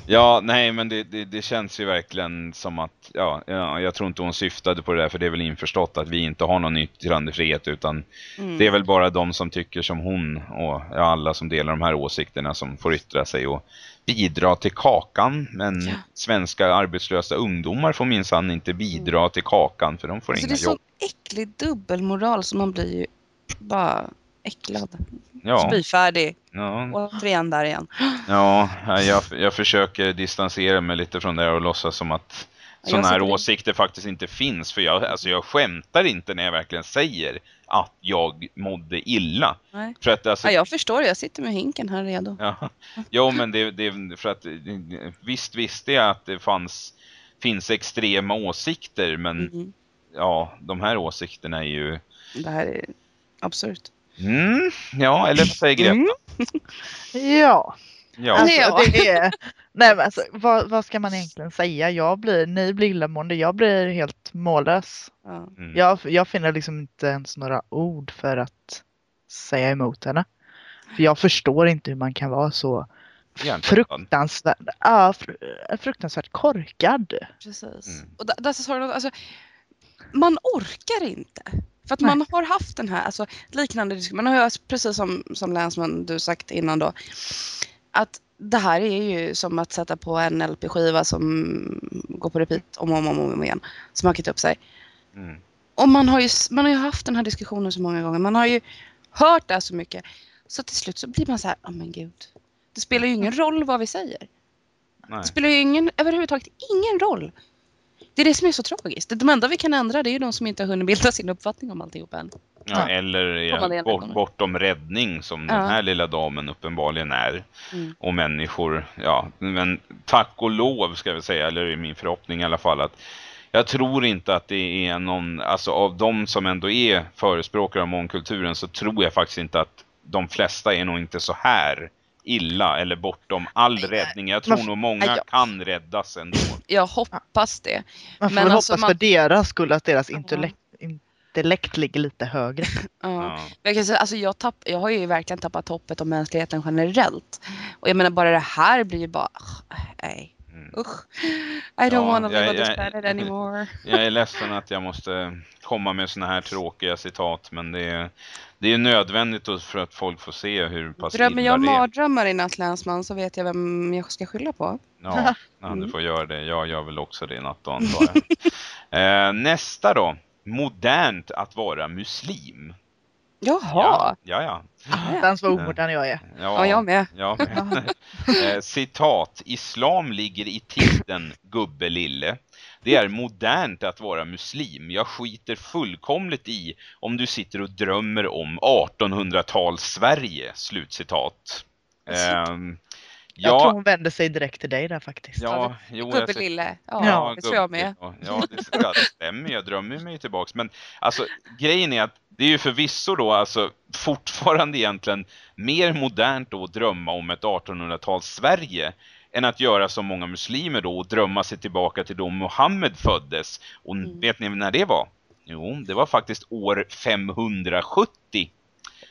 ja, nej, men det, det, det känns ju verkligen som att, ja, ja, jag tror inte hon syftade på det där, för det är väl införstått att vi inte har någon yttrandefrihet, utan Mm. det är väl bara de som tycker som hon och ja, alla som delar de här åsikterna som får yttra sig och bidra till kakan. Men Ja. svenska arbetslösa ungdomar får minsann inte bidra till kakan, för de får Alltså det inga är sån jobb. äcklig dubbelmoral som man blir ju bara äcklad. Ja, Spyfärdig. ja, Återigen där igen. ja jag, jag försöker distansera mig lite från det och låtsas som att sådana här åsikter faktiskt inte finns. För jag, alltså jag skämtar inte när jag verkligen säger att jag mådde illa. Nej. För att alltså, Ja, jag förstår. Jag sitter med hinken här redo. Ja, jo men det, det för att visst visste jag att det fanns finns extrema åsikter men Mm. ja, de här åsikterna är ju Det här är absurt. mm, ja, eller vad säger Greta? Mm. <laughs> ja. Ja, Alltså, det är, nej, men alltså, vad, vad ska man egentligen säga? Jag blir, ni blir illamående, jag blir helt mållös. Ja. mm, Jag, jag finner liksom inte ens några ord för att säga emot henne. För jag förstår inte hur man kan vara så fruktansvärt, ja, fr- fruktansvärt korkad. Precis. Mm. Och that's sort of, alltså, man orkar inte. För att Nej. man har haft den här, alltså liknande diskussion, man har ju precis som, som Länsman du sagt innan då, att det här är ju som att sätta på en LP-skiva som går på repeat om och om, och om igen, som har upp sig. Mm. Och man har, ju, man har ju haft den här diskussionen så många gånger, man har ju hört det här så mycket, så till slut så blir man så här, oh men gud, det spelar ju ingen roll vad vi säger. Nej. Det spelar ju ingen, överhuvudtaget ingen roll. Det är det som är så tragiskt. De enda vi kan ändra det är ju de som inte har hunnit bilda sin uppfattning om alltihop än. Ja, Ja. eller ja, bort, bortom räddning som den Ja. här lilla damen uppenbarligen är. Mm. Och människor, ja, men tack och lov ska vi säga, eller i min förhoppning i alla fall att jag tror inte att det är någon, alltså av de som ändå är förespråkare av mångkulturen så tror jag faktiskt inte att de flesta är nog inte så här illa eller bortom all Nej, räddning. Jag tror man- nog många ja. kan räddas ändå. Jag hoppas det. Man får Men väl alltså, hoppas man- för deras skull att deras intellekt, intellekt ligger lite högre. <laughs> Ja. Ja. Jag, kan säga, alltså jag, tapp, jag har ju verkligen tappat hoppet om mänskligheten generellt. Och jag menar bara det här blir ju bara, ugh, nej. Mm. Usch. I don't Ja, wanna live jag- on this jag- planet anymore. <laughs> Jag är ledsen att jag måste komma med såna här tråkiga citat men det är, det är nödvändigt för att folk får se hur pass Drömmer illa jag det är. mardrömmar i natt länsman så vet jag vem jag ska skylla på. Ja, <laughs> ja, du Mm. får göra det. Jag gör väl också det i natt då, antar jag. <laughs> eh, nästa då. Modernt att vara muslim. Jaha. Ja, ja. ja. Dans vad omodern jag är. Ja, jag med. Jag med. <laughs> eh, citat. Islam ligger i titeln, gubbe lille. Det är modernt att vara muslim. Jag skiter fullkomligt i om du sitter och drömmer om 1800-tals Sverige. Slutcitat. Ehm, Jag tror ja, hon vänder sig direkt till dig där faktiskt. ja, jo, jag Gubbe ser- lille. Ja, Ja, det tror jag med. Ja, ja, det, ja, det stämmer. Jag drömmer mig tillbaks. Men alltså, grejen är att det är ju förvisso då alltså fortfarande egentligen mer modernt då att drömma om ett 1800-tals Sverige än att göra som många muslimer då och drömma sig tillbaka till då Mohammed föddes. Och Mm. vet ni när det var? Jo, det var faktiskt år 570.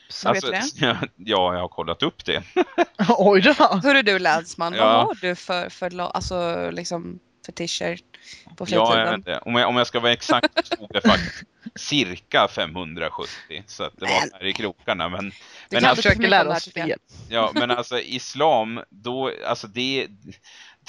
Så vet du <laughs> det? ja, jag har kollat upp det. <laughs> Oj då! Hörru du länsman, Ja. vad har du för, för alltså, liksom, fetischer på Ja, jag fritiden? vet det. Om, jag, om jag ska vara exakt så stod det faktiskt cirka 570. Så att det var här i krokarna. Men, Du men kan alltså, försöka Försöker lära oss fel. ja, men alltså islam, då, alltså det,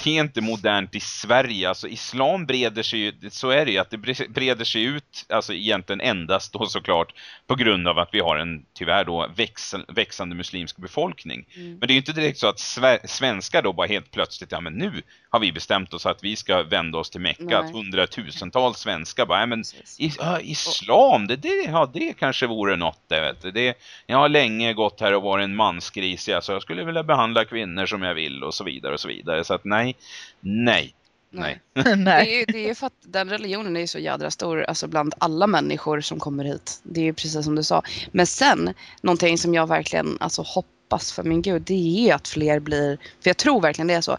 det är inte modernt i Sverige. Alltså islam breder sig ju, så är det ju, att det bre- breder sig ut, alltså egentligen endast då såklart på grund av att vi har en tyvärr då växel, växande muslimsk befolkning. Mm. Men det är ju inte direkt så att sve- svenskar då bara helt plötsligt, ja men nu har vi bestämt oss att vi ska vända oss till Mecka. Att hundratusentals svenskar bara, ja men Precis. i, ja, islam, det, det, ja, det kanske vore något det, vet du. Det, jag har länge gått här och varit en mansgris, ja, så jag skulle vilja behandla kvinnor som jag vill och så vidare och så vidare. Så att nej, nej, nej. <laughs> Det Nej. är, ju- det är ju för att den religionen är ju så jädra stor alltså bland alla människor som kommer hit. Det är ju precis som du sa. Men sen, någonting som jag verkligen alltså, hoppas för min gud, det är att fler blir, för jag tror verkligen det är så.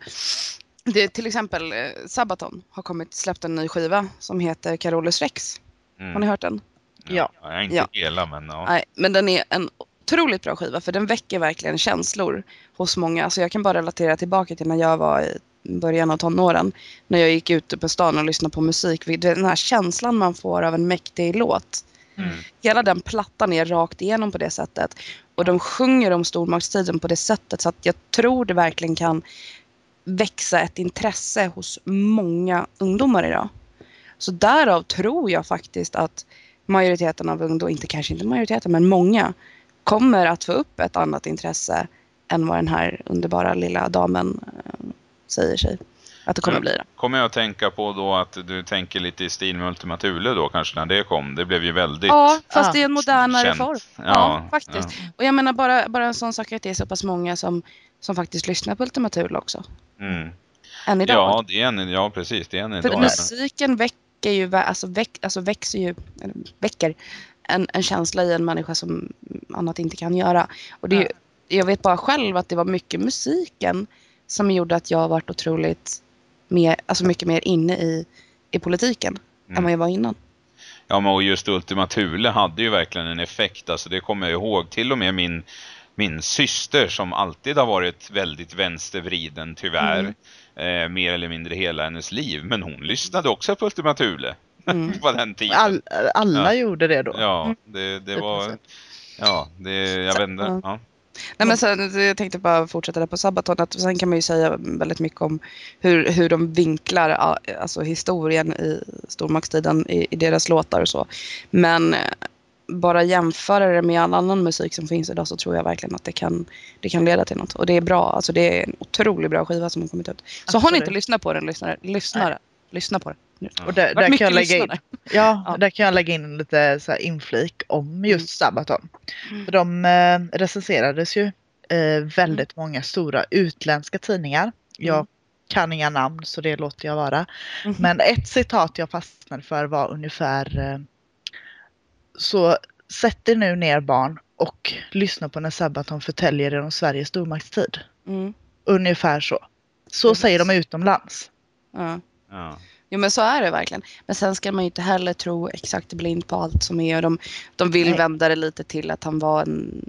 Det, är till exempel eh, Sabaton har kommit, släppt en ny skiva som heter Carolus Rex. Mm. Har ni hört den? Ja. Jag är inte Ja. hela, men ja. Nej, men den är en otroligt bra skiva för den väcker verkligen känslor hos många. Alltså jag kan bara relatera tillbaka till när jag var i början av tonåren. När jag gick ute på stan och lyssnade på musik. Den här känslan man får av en mäktig låt. Mm. Hela den plattan är rakt igenom på det sättet. Och de sjunger om stormaktstiden på det sättet så att jag tror det verkligen kan växa ett intresse hos många ungdomar idag. Så därav tror jag faktiskt att majoriteten av ungdomar, inte kanske inte majoriteten men många, kommer att få upp ett annat intresse än vad den här underbara lilla damen säger sig att det kommer Mm. bli. Då. Kommer jag att tänka på då att du tänker lite i stil med Ultima Thule då kanske när det kom. Det blev ju väldigt Ja, fast Ja. det är en modernare känt. form. Ja, Ja, faktiskt. ja. Och jag menar bara, bara en sån sak att det är så pass många som, som faktiskt lyssnar på Ultima Thule också. Mm. Än idag. Ja, det är en, ja, precis. Det är en För idag. musiken väcker ju, alltså, väck, alltså växer ju, eller väcker en, en känsla i en människa som annat inte kan göra. Och det är ju, jag vet bara själv att det var mycket musiken som gjorde att jag varit otroligt mer, alltså mycket mer inne i, i politiken än Mm. vad jag var innan. Ja, men och just Ultima Thule hade ju verkligen en effekt. Alltså det kommer jag ihåg. Till och med min, min syster som alltid har varit väldigt vänstervriden tyvärr. Mm. Eh, mer eller mindre hela hennes liv. Men hon lyssnade också på Ultima Thule. <laughs> Mm. på den tiden. All, alla Ja. gjorde det då. Ja, det, det var... Ja, det, jag vet inte. Ja. Nej, men sen, jag tänkte bara fortsätta där på Sabaton. Att sen kan man ju säga väldigt mycket om hur, hur de vinklar alltså historien i stormaktstiden i, i deras låtar och så. Men eh, bara jämföra det med all annan musik som finns idag så tror jag verkligen att det kan, det kan leda till något. Och det är bra. Alltså det är en otroligt bra skiva som har kommit ut. Så har ni Absolut. inte lyssnat på den, lyssnare, lyssnare, lyssna på den. Och där, där, kan jag lägga in, ja, Ja. där kan jag lägga in lite så här inflik om just Sabaton. Mm. För de eh, recenserades ju eh, väldigt många stora utländska tidningar. Jag Mm. kan inga namn så det låter jag vara. Mhm. Men ett citat jag fastnade för var ungefär eh, Så sätt er nu ner barn och lyssna på när Sabaton förtäljer er om Sveriges stormaktstid. Mm. Ungefär så. Så säger de utomlands. Ja. Ja. Jo men så är det verkligen. Men sen ska man ju inte heller tro exakt blind på allt som är. Och de, de vill Nej. vända det lite till att han var en...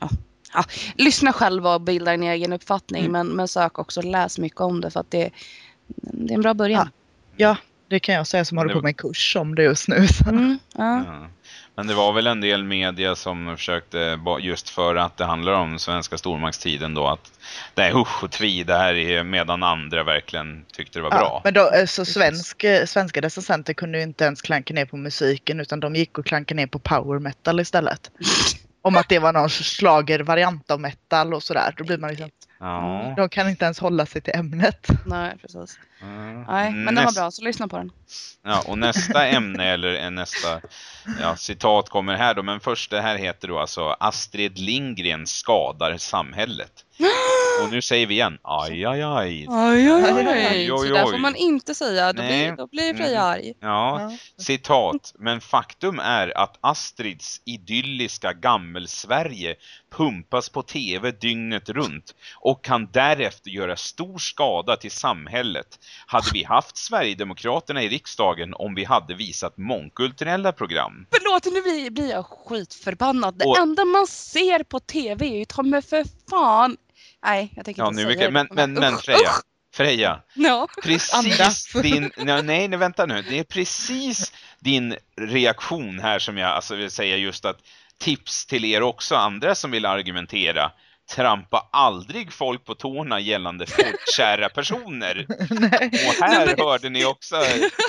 Ja, ja, lyssna själva och bilda en egen uppfattning. Mm. Men, men sök också, läs mycket om det för att det, det är en bra början. Ja, det kan jag säga som håller på med en kurs om det just nu. Så. Mm, ja. Men det var väl en del media som försökte, just för att det handlar om svenska stormaktstiden då, att det är usch och tvi, det här är medan andra verkligen tyckte det var Ja, bra. men då, eh, så svensk, eh, svenska recensenter kunde ju inte ens klanka ner på musiken utan de gick och klankade ner på power metal istället. <laughs> Om att det var någon slagervariant av metal och sådär. Då blir man liksom, Ja. de kan inte ens hålla sig till ämnet. Nej, precis. Mm. Nej, men den var bra så lyssna på den. Ja, och nästa ämne eller nästa ja, citat kommer här då. Men först det här heter då alltså Astrid Lindgren skadar samhället. <gasps> Och nu säger vi igen, aj aj aj. Oj, oj, oj. Oj, Så där får man inte säga. Då Nej. blir, då blir Freja arg. Ja, Ja. citat. Men faktum är att Astrids idylliska gammelsverige pumpas på tv dygnet runt och kan därefter göra stor skada till samhället. Hade vi haft Sverigedemokraterna i riksdagen om vi hade visat mångkulturella program? Förlåt, nu blir, blir jag skitförbannad. Det Och- enda man ser på tv är ju ta mig för fan. Nej, jag tänker Ja, inte nu säga mycket, men, det. men, men usch, Freja, usch. Freja, Ja. precis Andas. din, <laughs> nej, nej, nej, vänta nu, det är precis din reaktion här som jag alltså vill säga just att tips till er också, andra som vill argumentera, trampa aldrig folk på tårna gällande folkkära personer. <laughs> Nej. Och här Nej, men- hörde ni också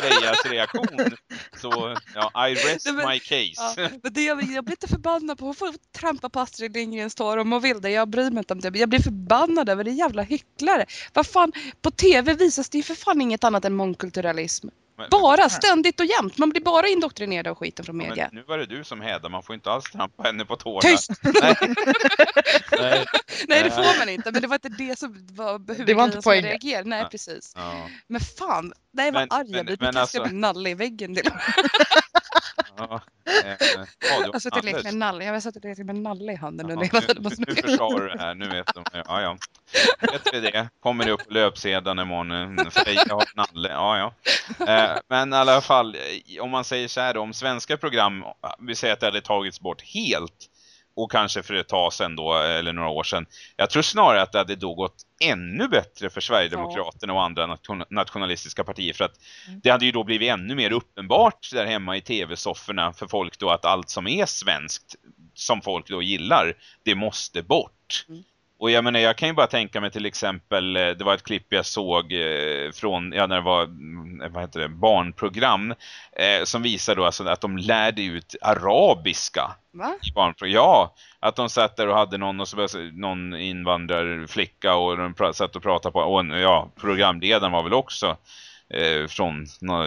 Frejas reaktion. Så, ja, I rest Nej, men- my case. Ja, men det jag, jag blir inte förbannad på. Hon får trampa på Astrid Lindgrens tår om hon vill det. Jag bryr mig inte om det. Jag blir förbannad över det jävla hycklare. Vad fan, på tv visas det ju för fan inget annat än mångkulturalism. Men- Bara, ständigt och jämt. Man blir bara indoktrinerad av skiten från men media. nu var det du som hädade, man får inte alls trampa henne på tårna. Tyst! <laughs> Nej. Nej. Nej det får man inte. Men det var inte det som var huvudgrejen Det var inte som jag poängen. reagerade. Nej Ja. precis. Ja. Men fan, nej vad Men- arg jag men- blir. men Du kastar alltså- min nalle i väggen <laughs> Ja, eh, ja, Jag suttit och lekt Anders. med nalle. Jag suttit och lekt med nalle i handen under hela tiden. nu, nu, försvarar du det här, nu vet de. Ja, ja. Vet vi det? Kommer det upp på löpsedeln imorgon? Freja har nalle. Ja, ja. Eh, men i alla fall, om man säger så här då, om svenska program, vi säger att det hade tagits bort helt och kanske för ett tag sedan då, eller några år sedan. Jag tror snarare att det hade då gått ännu bättre för Sverigedemokraterna och andra nation- nationalistiska partier för att Mm. det hade ju då blivit ännu mer uppenbart där hemma i tv-sofforna för folk då att allt som är svenskt som folk då gillar, det måste bort. Mm. Och jag menar, jag kan ju bara tänka mig till exempel, eh, det var ett klipp jag såg eh, från, ja när det var, mm, vad heter det, barnprogram, eh, som visar då alltså att de lärde ut arabiska Va? i barnprogram. Ja, att de satt där och hade någon, och så någon invandrarflicka och de satt och pratade på, och ja, programledaren var väl också eh, från,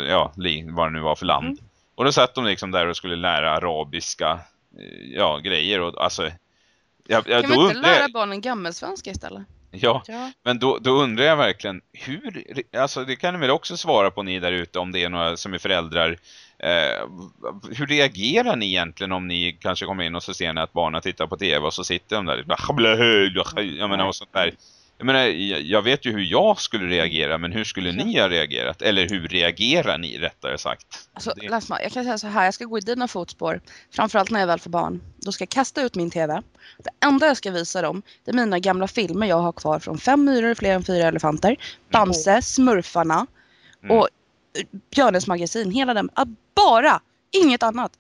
ja, vad det nu var för land. Mm. Och då satt de liksom där och skulle lära arabiska, eh, ja, grejer och alltså, jag, jag, Kan då vi inte undrar jag- lära barnen gammelsvenska istället? Ja, Ja. men då, då undrar jag verkligen hur, alltså det kan ni väl också svara på ni där ute om det är några som är föräldrar. Eh, hur reagerar ni egentligen om ni kanske kommer in och så ser ni att barnen tittar på tv och så sitter de där, jag menar och sånt där. Jag menar, jag vet ju hur jag skulle reagera, men hur skulle ni ha reagerat? Eller hur reagerar ni rättare sagt? Alltså, Det- Lasma, jag kan säga så här, jag ska gå i dina fotspår. Framförallt när jag väl får barn. Då ska jag kasta ut min TV. Det enda jag ska visa dem, det är mina gamla filmer jag har kvar från Fem myror, fler än fyra elefanter, Bamse, Smurfarna. Mm. Och Björnes magasin, hela den. Att bara, inget annat.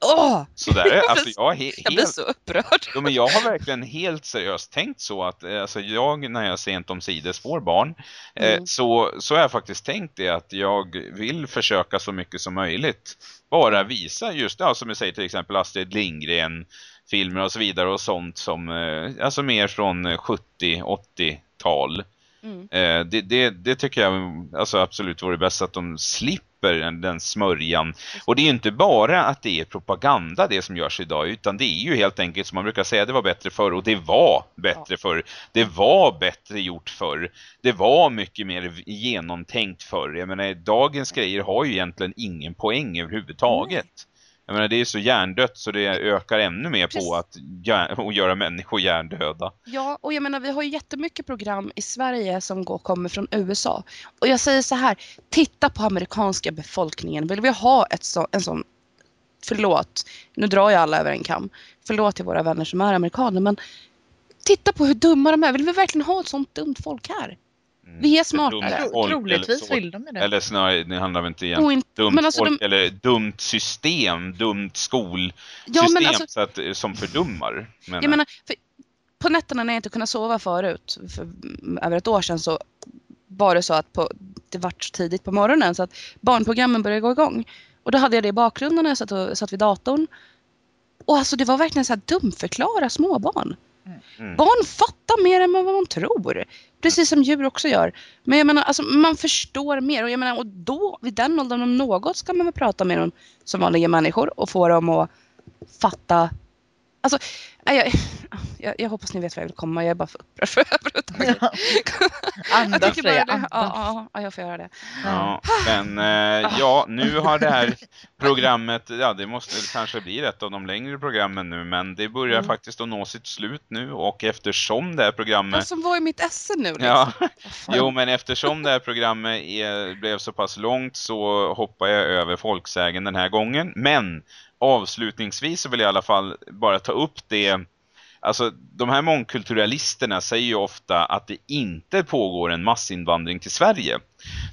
Åh! Så där är, alltså jag är he Jag blir så upprörd. Jo, men jag har verkligen helt seriöst tänkt så att eh, alltså jag när jag sent om sides får barn eh, Mm. så, så har jag faktiskt tänkt det att jag vill försöka så mycket som möjligt bara visa just det, som jag säger till exempel Astrid Lindgren filmer och så vidare och sånt som eh, alltså mer från eh, 70-80-tal. Mm. Eh, det, det, det tycker jag alltså absolut vore bäst att de slipper den, den smörjan. Och det är ju inte bara att det är propaganda det som görs idag utan det är ju helt enkelt som man brukar säga det var bättre förr och det var bättre förr. Det var bättre gjort förr. Det var mycket mer genomtänkt förr. Jag menar dagens grejer har ju egentligen ingen poäng överhuvudtaget. Jag menar det är så hjärndött så det ökar ännu mer Precis. på att, att göra människor hjärndöda. Ja, och jag menar vi har ju jättemycket program i Sverige som går, kommer från USA. Och jag säger så här, titta på amerikanska befolkningen. Vill vi ha ett så, en sån, förlåt, nu drar jag alla över en kam. Förlåt till våra vänner som är amerikaner, men titta på hur dumma de är. Vill vi verkligen ha ett sånt dumt folk här? Mm. Vi är smartare. dumt folk eller Troligtvis så. vill de det. Eller snarare, det handlar väl inte egentligen Och inte, dumt alltså folk de, eller dumt system, dumt skolsystem ja, men alltså, så att, som fördummar. Men, Jag menar, för på nätterna när jag inte kunde sova förut, för mm, över ett år sedan, så var det så att på, det var tidigt på morgonen så att barnprogrammen började gå igång. Och då hade jag det i bakgrunden när jag satt, och, satt vid datorn. Och alltså det var verkligen så här dumförklara småbarn. mm. Barn fattar mer än vad man tror. Precis som djur också gör. Men jag menar, alltså, man förstår mer. Och jag menar, och då, vid den åldern om något, ska man väl prata med dem som vanliga människor och få dem att fatta. Alltså, jag, jag, jag hoppas ni vet vad jag vill komma. Jag är bara för upprörd för <laughs> överhuvudtaget. Jag Andas Freja, det. andas. Ja, ja, ja, jag får göra det. Ja, men eh, ja, nu har det här programmet, ja det måste kanske bli ett av de längre programmen nu, men det börjar Mm. faktiskt att nå sitt slut nu och eftersom det här Vad programmet som var i mitt esse nu liksom. Ja, jo men eftersom det här programmet är, blev så pass långt så hoppar jag över folksägen den här gången. Men avslutningsvis så vill jag i alla fall bara ta upp det. Alltså de här mångkulturalisterna säger ju ofta att det inte pågår en massinvandring till Sverige.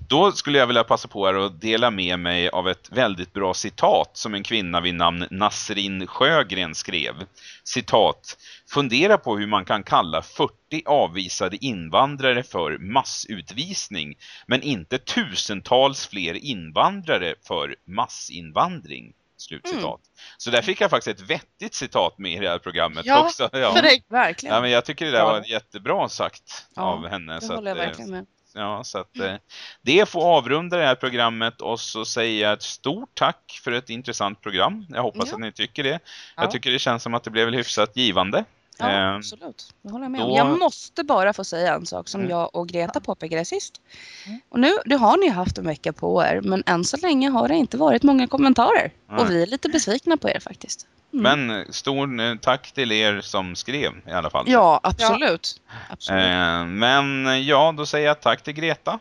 Då skulle jag vilja passa på här att dela med mig av ett väldigt bra citat som en kvinna vid namn Nasrin Sjögren skrev. Citat. Fundera på hur man kan kalla 40 avvisade invandrare för massutvisning men inte tusentals fler invandrare för massinvandring. Slutcitat. Så där fick jag faktiskt ett vettigt citat med i det här programmet Ja, också. Ja. Korrekt. Verkligen. Ja, men jag tycker det där var jättebra sagt Ja, av henne. det Så håller jag att, eh, verkligen med. Ja, så att eh, det får avrunda det här programmet och så säger jag ett stort tack för ett intressant program. Jag hoppas Ja. att ni tycker det. Ja. Jag tycker det känns som att det blev väl hyfsat givande. Ja, Ehm, absolut. Det håller jag med om. då- Jag måste bara få säga en sak som Mm. jag och Greta påpekade sist. Mm. Och nu, det har ni haft en vecka på er, men än så länge har det inte varit många kommentarer. Nej. Och vi är lite besvikna på er faktiskt. Mm. Men eh, stor eh, tack till er som skrev i alla fall. Ja, absolut. absolut. Eh, men ja, då säger jag tack till Greta.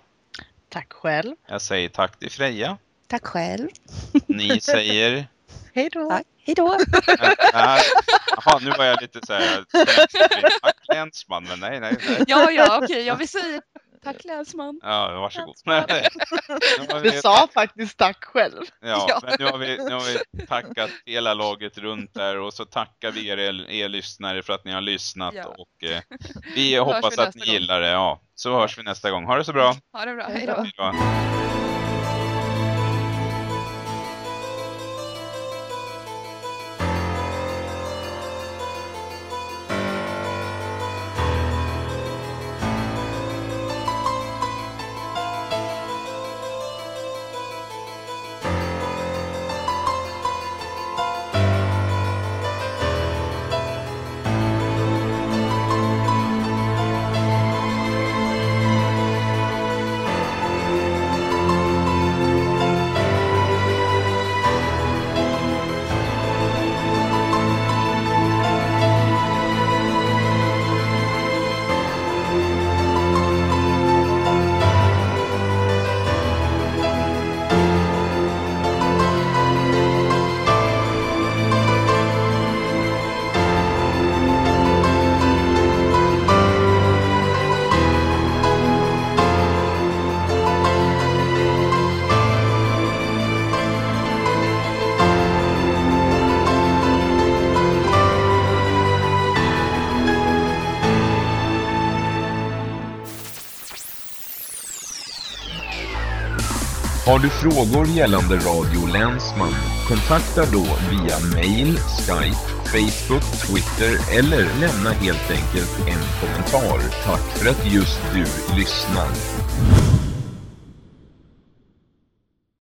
Tack själv. Jag säger tack till Freja. Tack själv. Ni säger... <laughs> Hej då. Tack. Hej då. Nej. Jaha, nu var jag lite så här... Tack länsman, men nej, nej, nej. Ja, ja, okej. Ja, vi säger tack länsman. Ja, varsågod. Nu har Du vi- sa faktiskt tack själv. Ja, Ja. men nu har, vi, nu har vi tackat hela laget runt där och så tackar vi er, er lyssnare för att ni har lyssnat Ja. och eh, vi hoppas vi att ni gång. gillar det. Ja, så hörs vi nästa gång. Ha det så bra. Ha det bra. Hej Hej Har du frågor gällande Radio Länsman? Kontakta då via mail, Skype, Facebook, Twitter eller lämna helt enkelt en kommentar. Tack för att just du lyssnar.